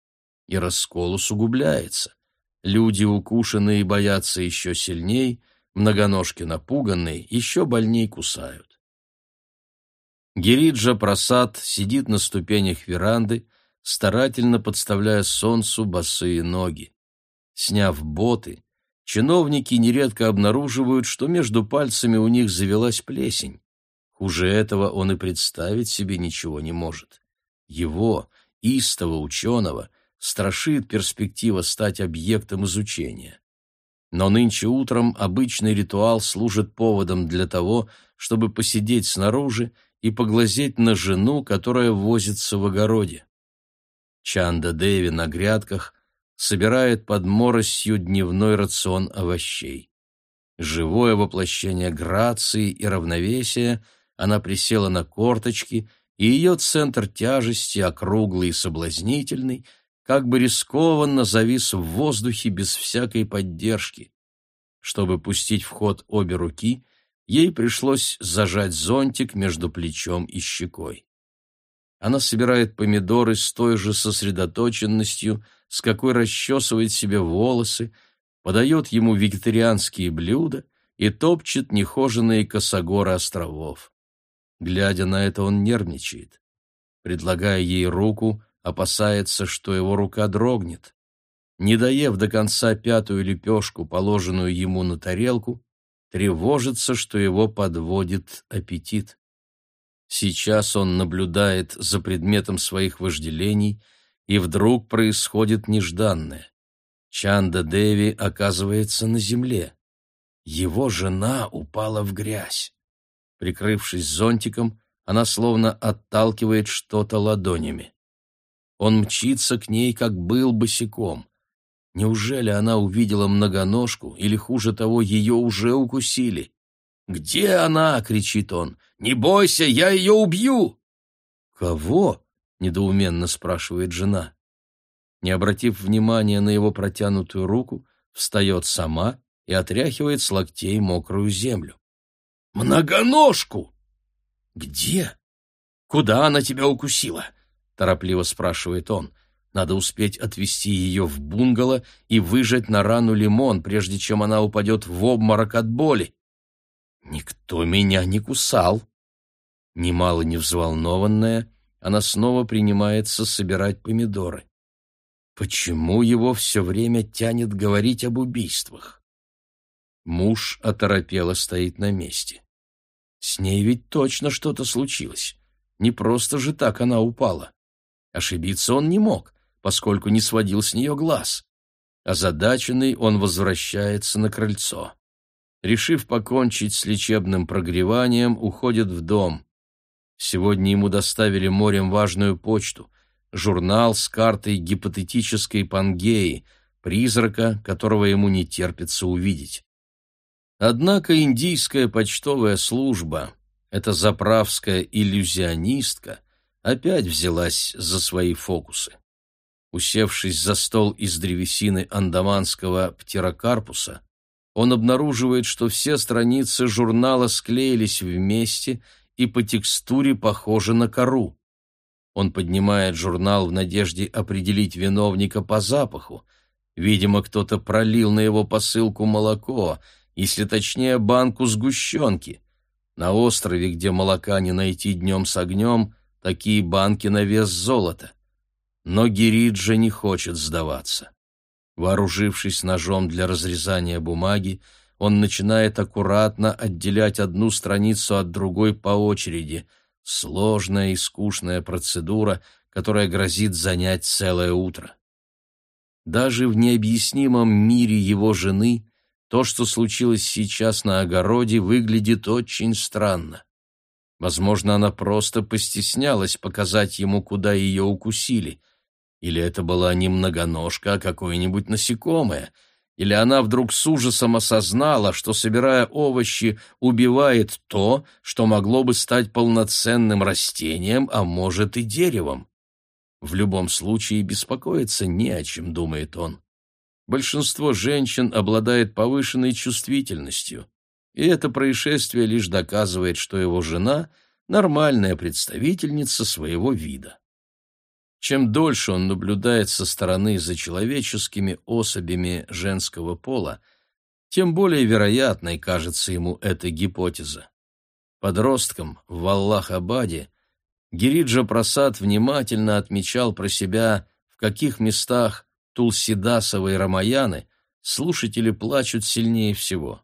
и раскол усугубляется. Люди, укушенные, боятся еще сильней, многоножки напуганные, еще больней кусают. Гириджа Прасад сидит на ступенях веранды, старательно подставляя солнцу босые ноги. Сняв боты, чиновники нередко обнаруживают, что между пальцами у них завелась плесень. Хуже этого он и представить себе ничего не может. Его, истого ученого, страшит перспектива стать объектом изучения. Но нынче утром обычный ритуал служит поводом для того, чтобы посидеть снаружи и поглазеть на жену, которая возится в огороде. Чанда Деви на грядках собирает под моросью дневной рацион овощей. Живое воплощение грации и равновесия – она присела на корточки, и ее центр тяжести, округлый и соблазнительный, как бы рискованно завис в воздухе без всякой поддержки. Чтобы пустить в ход обе руки, ей пришлось зажать зонтик между плечом и щекой. Она собирает помидоры с той же сосредоточенностью, с какой расчесывает себе волосы, подает ему вегетарианские блюда и топчет нехоженные косогоры островов. Глядя на это, он нервничает. Предлагая ей руку, опасается, что его рука дрогнет. Не доев до конца пятую лепешку, положенную ему на тарелку, тревожится, что его подводит аппетит. Сейчас он наблюдает за предметом своих вожделений, и вдруг происходит нежданное. Чанда Деви оказывается на земле. Его жена упала в грязь. Прикрывшись зонтиком, она словно отталкивает что-то ладонями. Он мчится к ней, как был босиком. Неужели она увидела многоножку, или, хуже того, ее уже укусили? «Где она?» — кричит он. «Не бойся, я ее убью!» «Кого?» — недоуменно спрашивает жена. Не обратив внимания на его протянутую руку, встает сама и отряхивает с локтей мокрую землю. Многоножку! Где? Куда она тебя укусила? Торопливо спрашивает он. Надо успеть отвезти ее в бунгало и выжать на рану лимон, прежде чем она упадет в обморок от боли. Никто меня не кусал. Немало не взволнованная, она снова принимается собирать помидоры. Почему его все время тянет говорить об убийствах? Муж оторопело стоит на месте. С ней ведь точно что-то случилось. Не просто же так она упала. Ошибиться он не мог, поскольку не сводил с нее глаз. Озадаченный он возвращается на крыльцо. Решив покончить с лечебным прогреванием, уходит в дом. Сегодня ему доставили морем важную почту — журнал с картой гипотетической Пангеи, призрака, которого ему не терпится увидеть. Однако индийская почтовая служба, эта заправская иллюзионистка, опять взялась за свои фокусы. Усевшись за стол из древесины андаманского птерокарпуса, он обнаруживает, что все страницы журнала склеились вместе и по текстуре похожи на кору. Он поднимает журнал в надежде определить виновника по запаху. Видимо, кто-то пролил на его посылку молоко — если точнее банку сгущенки. На острове, где молока не найти днем с огнем, такие банки на вес золота. Но Гириджа не хочет сдаваться. Вооружившись ножом для разрезания бумаги, он начинает аккуратно отделять одну страницу от другой по очереди. Сложная и скучная процедура, которая грозит занять целое утро. Даже в необъяснимом мире его жены то, что случилось сейчас на огороде, выглядит очень странно. Возможно, она просто постеснялась показать ему, куда ее укусили. Или это была не многоножка, а какое-нибудь насекомое. Или она вдруг с ужасом осознала, что, собирая овощи, убивает то, что могло бы стать полноценным растением, а может и деревом. В любом случае беспокоиться не о чем, думает он. Большинство женщин обладает повышенной чувствительностью, и это происшествие лишь доказывает, что его жена — нормальная представительница своего вида. Чем дольше он наблюдает со стороны за человеческими особями женского пола, тем более вероятной кажется ему эта гипотеза. Подростком в Аллах-Абаде Гириджа Прасад внимательно отмечал про себя, в каких местах Тулсидасова и Рамаяны слушатели плачут сильнее всего.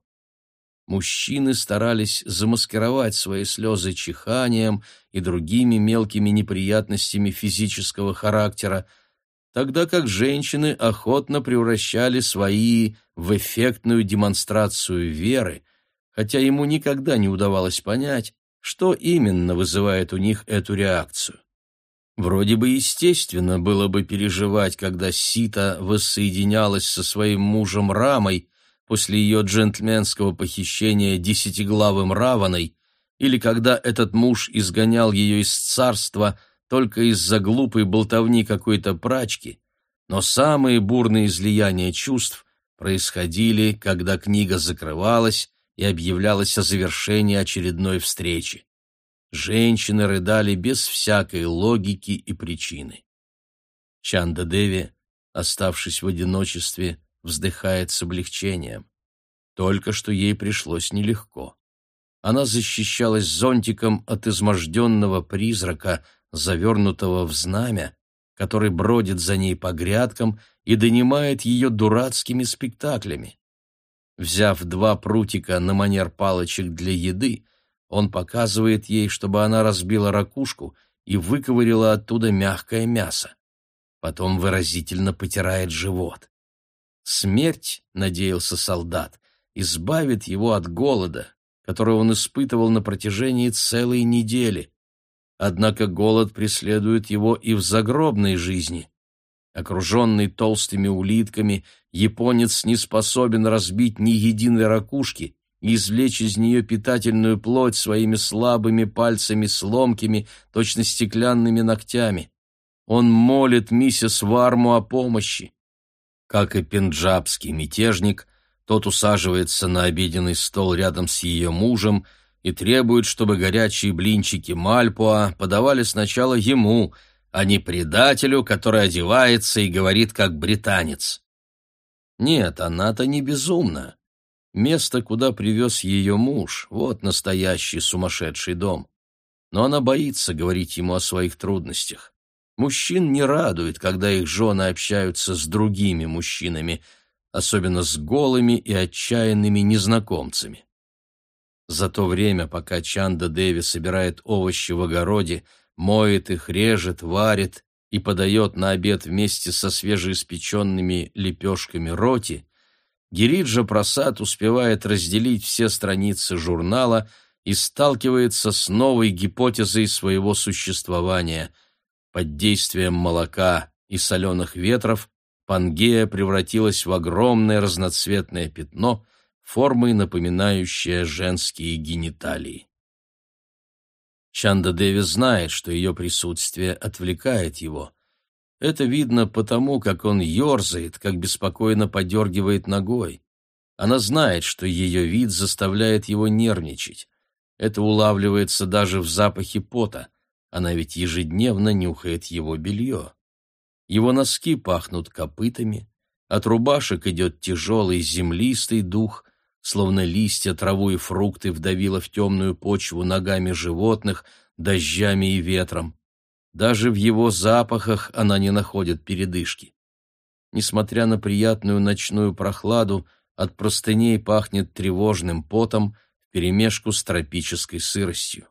Мужчины старались замаскировать свои слезы чиханием и другими мелкими неприятностями физического характера, тогда как женщины охотно превращали свои в эффектную демонстрацию веры, хотя ему никогда не удавалось понять, что именно вызывает у них эту реакцию. Вроде бы естественно было бы переживать, когда Сита воссоединялась со своим мужем Рамой после ее джентльменского похищения десятиглавым Раваной, или когда этот муж изгонял ее из царства только из-за глупой болтовни какой-то прачки, но самые бурные излияния чувств происходили, когда книга закрывалась и объявлялось о завершении очередной встречи. Женщины рыдали без всякой логики и причины. Чанда Деви, оставшись в одиночестве, вздыхает с облегчением. Только что ей пришлось нелегко. Она защищалась зонтиком от изможденного призрака, завернутого в знамя, который бродит за ней по грядкам и донимает ее дурацкими спектаклями. Взяв два прутика на манер палочек для еды, он показывает ей, чтобы она разбила ракушку и выковырила оттуда мягкое мясо. Потом выразительно потирает живот. Смерть, надеялся солдат, избавит его от голода, который он испытывал на протяжении целой недели. Однако голод преследует его и в загробной жизни. Окруженный толстыми улитками, японец не способен разбить ни единой ракушки, и извлечь из нее питательную плоть своими слабыми пальцами с ломкими, точно стеклянными ногтями. Он молит миссис Варму о помощи. Как и пенджабский мятежник, тот усаживается на обеденный стол рядом с ее мужем и требует, чтобы горячие блинчики Мальпуа подавали сначала ему, а не предателю, который одевается и говорит как британец. Нет, она-то не безумна. Место, куда привез ее муж, вот настоящий сумасшедший дом. Но она боится говорить ему о своих трудностях. Мужчин не радует, когда их жены общаются с другими мужчинами, особенно с голыми и отчаянными незнакомцами. За то время, пока Чанда Деви собирает овощи в огороде, моет их, режет, варит и подает на обед вместе со свежеиспеченными лепешками роти, Гириджа Прасад успевает разделить все страницы журнала и сталкивается с новой гипотезой своего существования. Под действием молока и соленых ветров Пангея превратилась в огромное разноцветное пятно, формой напоминающее женские гениталии. Чанда Деви знает, что ее присутствие отвлекает его. Это видно потому, как он ерзает, как беспокойно подергивает ногой. Она знает, что ее вид заставляет его нервничать. Это улавливается даже в запахе пота. Она ведь ежедневно нюхает его белье. Его носки пахнут копытами, от рубашек идет тяжелый землистый дух, словно листья, траву и фрукты вдавило в темную почву ногами животных, дождями и ветром. Даже в его запахах она не находит передышки. Несмотря на приятную ночную прохладу, от простыней пахнет тревожным потом вперемешку с тропической сыростью.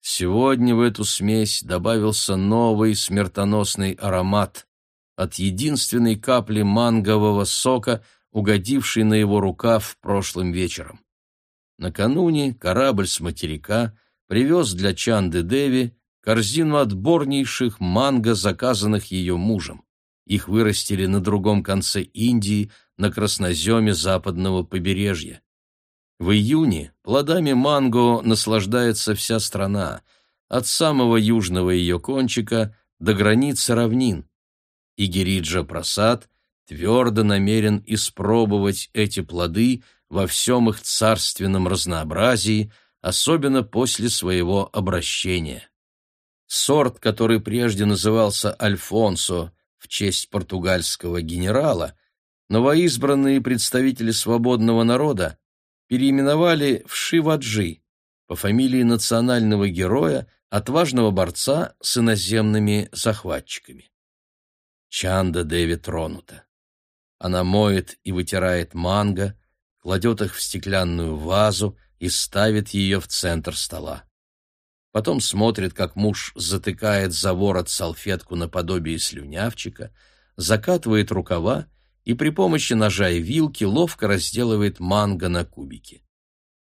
Сегодня в эту смесь добавился новый смертоносный аромат от единственной капли мангового сока, угодившей на его рукав прошлым вечером. Накануне корабль с материка привез для Чанды Деви корзину отборнейших манго, заказанных ее мужем. Их вырастили на другом конце Индии, на красноземе западного побережья. В июне плодами манго наслаждается вся страна, от самого южного ее кончика до границы равнин. И Прасад твердо намерен испробовать эти плоды во всем их царственном разнообразии, особенно после своего обращения. Сорт, который прежде назывался Альфонсо в честь португальского генерала, новоизбранные представители свободного народа переименовали в Шиваджи по фамилии национального героя, отважного борца с иноземными захватчиками. Чанда Деви тронута. Она моет и вытирает манго, кладет их в стеклянную вазу и ставит ее в центр стола. Потом смотрит, как муж затыкает за ворот салфетку наподобие слюнявчика, закатывает рукава и при помощи ножа и вилки ловко разделывает манго на кубики.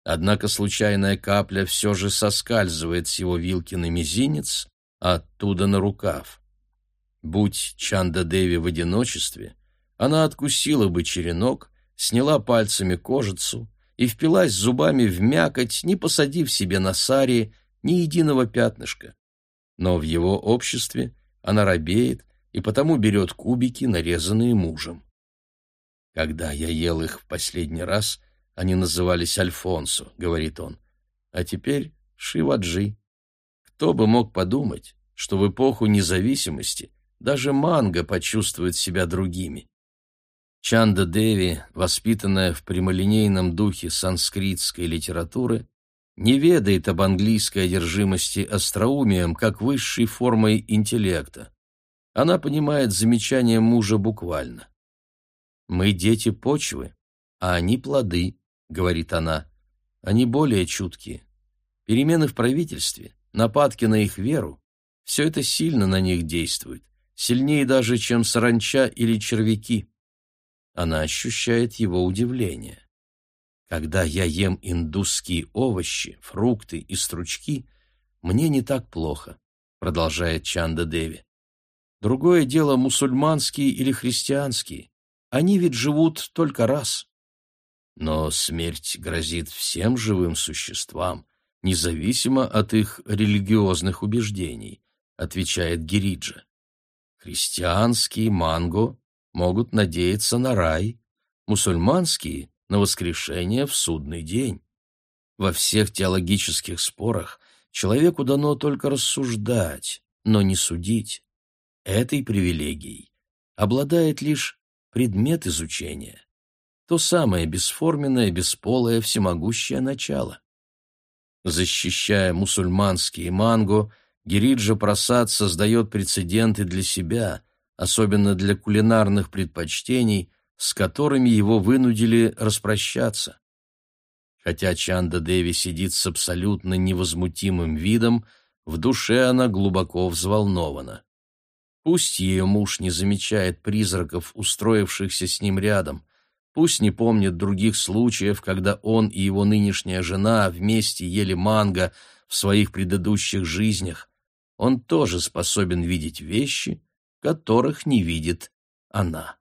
Однако случайная капля все же соскальзывает с его вилки на мизинец, а оттуда на рукав. Будь Чанда Деви в одиночестве, она откусила бы черенок, сняла пальцами кожицу и впилась зубами в мякоть, не посадив себе на саре ни единого пятнышка. Но в его обществе она робеет и потому берет кубики, нарезанные мужем. Когда я ел их в последний раз, они назывались Альфонсо, говорит он. А теперь Шиваджи. Кто бы мог подумать, что в эпоху независимости даже манго почувствует себя другими. Чанда Деви, воспитанная в прямолинейном духе санскритской литературы, не ведает об английской одержимости остроумием как высшей формой интеллекта. Она понимает замечание мужа буквально. «Мы дети почвы, а они плоды», — говорит она. «Они более чуткие. Перемены в правительстве, нападки на их веру — все это сильно на них действует, сильнее даже, чем саранча или червяки». Она ощущает его удивление. Когда я ем индусские овощи, фрукты и стручки, мне не так плохо, продолжает Чанда Деви. Другое дело мусульманские или христианские. Они ведь живут только раз. Но смерть грозит всем живым существам, независимо от их религиозных убеждений, отвечает Гириджа. Христианские манго могут надеяться на рай, мусульманские — на воскрешение в судный день. Во всех теологических спорах человеку дано только рассуждать, но не судить. Этой привилегией обладает лишь предмет изучения, то самое бесформенное, бесполое, всемогущее начало. Защищая мусульманские манго, Гириджа Прасад создает прецеденты для себя, особенно для кулинарных предпочтений, с которыми его вынудили распрощаться. Хотя Чанда Деви сидит с абсолютно невозмутимым видом, в душе она глубоко взволнована. Пусть ее муж не замечает призраков, устроившихся с ним рядом, пусть не помнит других случаев, когда он и его нынешняя жена вместе ели манго в своих предыдущих жизнях, он тоже способен видеть вещи, которых не видит она.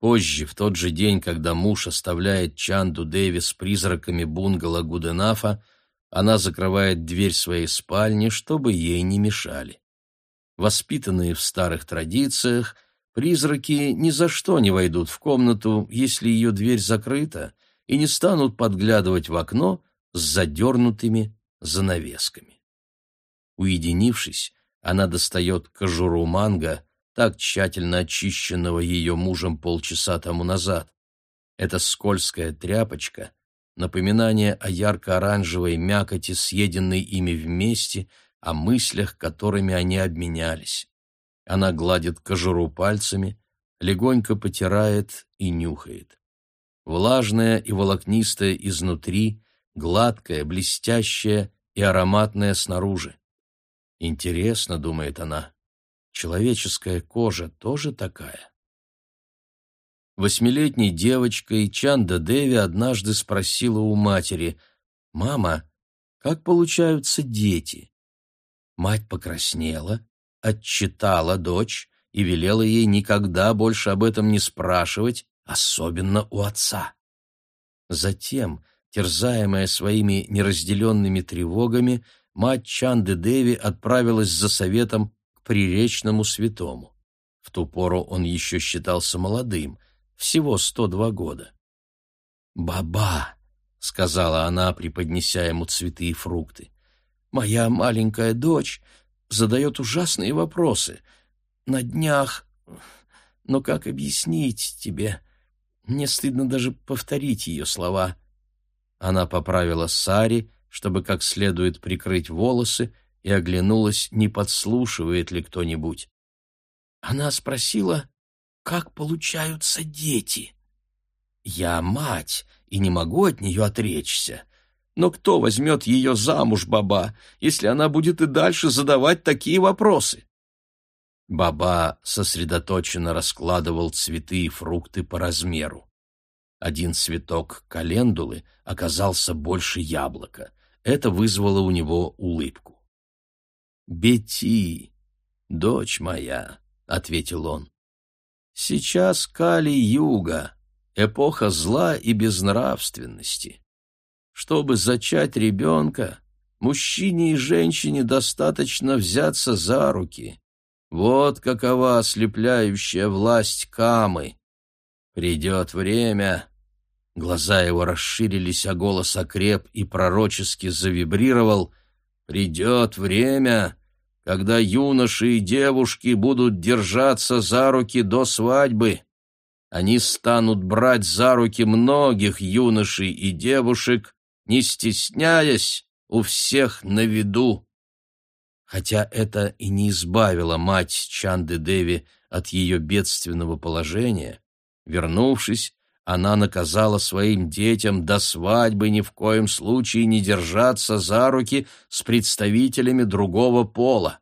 Позже, в тот же день, когда муж оставляет Чанду Дэви с призраками бунгало Гуденафа, она закрывает дверь своей спальни, чтобы ей не мешали. Воспитанные в старых традициях, призраки ни за что не войдут в комнату, если ее дверь закрыта, и не станут подглядывать в окно с задернутыми занавесками. Уединившись, она достает кожуру манго, так тщательно очищенного ее мужем полчаса тому назад. Эта скользкая тряпочка — напоминание о ярко-оранжевой мякоти, съеденной ими вместе, о мыслях, которыми они обменялись. Она гладит кожуру пальцами, легонько потирает и нюхает. Влажная и волокнистая изнутри, гладкая, блестящая и ароматная снаружи. Интересно, думает она, человеческая кожа тоже такая? Восьмилетней девочкой Чанда Деви однажды спросила у матери, «Мама, как получаются дети?» Мать покраснела, отчитала дочь и велела ей никогда больше об этом не спрашивать, особенно у отца. Затем, терзаемая своими неразделенными тревогами, мать Чанды Деви отправилась за советом к приречному святому. В ту пору он еще считался молодым, всего 102 года. «Баба!» — сказала она, преподнеся ему цветы и фрукты. «Моя маленькая дочь задает ужасные вопросы. На днях... Но как объяснить тебе? Мне стыдно даже повторить ее слова». Она поправила Сари, чтобы как следует прикрыть волосы, и оглянулась, не подслушивает ли кто-нибудь. Она спросила, как получаются дети. Я мать и не могу от нее отречься. Но кто возьмет ее замуж, баба, если она будет и дальше задавать такие вопросы? Баба сосредоточенно раскладывал цветы и фрукты по размеру. Один цветок календулы оказался больше яблока. Это вызвало у него улыбку. «Бетти, дочь моя», — ответил он, — «сейчас Кали-Юга, эпоха зла и безнравственности. Чтобы зачать ребенка, мужчине и женщине достаточно взяться за руки. Вот какова ослепляющая власть Камы. Придет время, Глаза его расширились, а голос окреп и пророчески завибрировал. «Придет время, когда юноши и девушки будут держаться за руки до свадьбы. Они станут брать за руки многих юношей и девушек, не стесняясь, у всех на виду». Хотя это и не избавило мать Чанды Деви от ее бедственного положения, вернувшись, она наказала своим детям до свадьбы ни в коем случае не держаться за руки с представителями другого пола.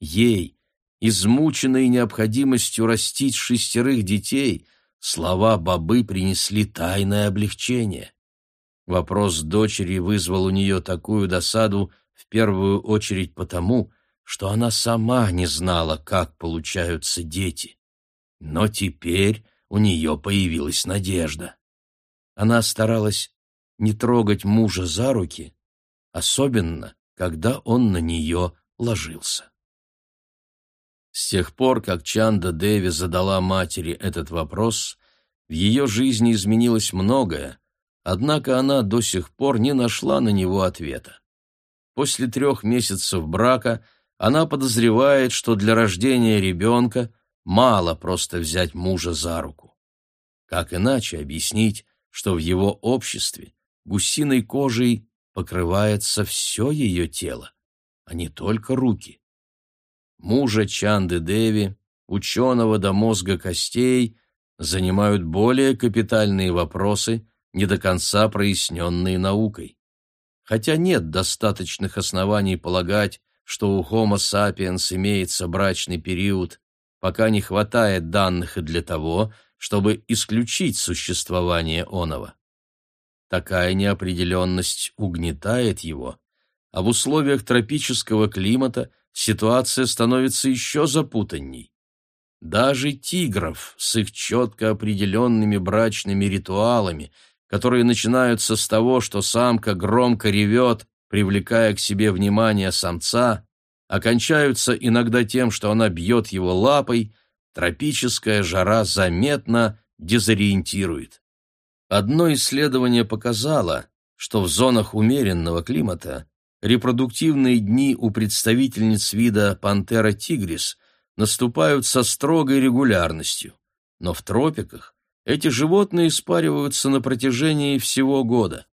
Ей, измученной необходимостью растить шестерых детей, слова бабы принесли тайное облегчение. Вопрос дочери вызвал у нее такую досаду в первую очередь потому, что она сама не знала, как получаются дети. Но теперь у нее появилась надежда. Она старалась не трогать мужа за руки, особенно, когда он на нее ложился. С тех пор, как Чанда Деви задала матери этот вопрос, в ее жизни изменилось многое, однако она до сих пор не нашла на него ответа. После трех месяцев брака она подозревает, что для рождения ребенка Мало просто взять мужа за руку. Как иначе объяснить, что в его обществе гусиной кожей покрывается все ее тело, а не только руки? Мужа Чанды Деви, ученого до мозга костей, занимают более капитальные вопросы, не до конца проясненные наукой. Хотя нет достаточных оснований полагать, что у Homo sapiens имеется брачный период пока не хватает данных и для того, чтобы исключить существование оного. Такая неопределенность угнетает его, а в условиях тропического климата ситуация становится еще запутанней. Даже тигров с их четко определенными брачными ритуалами, которые начинаются с того, что самка громко ревет, привлекая к себе внимание самца, окончаются иногда тем, что она бьет его лапой, тропическая жара заметно дезориентирует. Одно исследование показало, что в зонах умеренного климата репродуктивные дни у представительниц вида пантера тигрис наступают со строгой регулярностью, но в тропиках эти животные спариваются на протяжении всего года.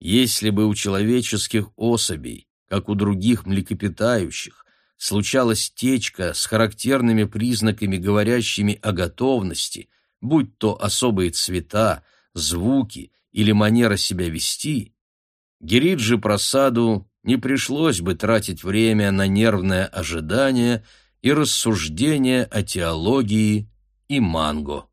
Если бы у человеческих особей как у других млекопитающих, случалась течка с характерными признаками, говорящими о готовности, будь то особые цвета, звуки или манера себя вести, Гириджи Прасаду не пришлось бы тратить время на нервное ожидание и рассуждение о теологии и манго.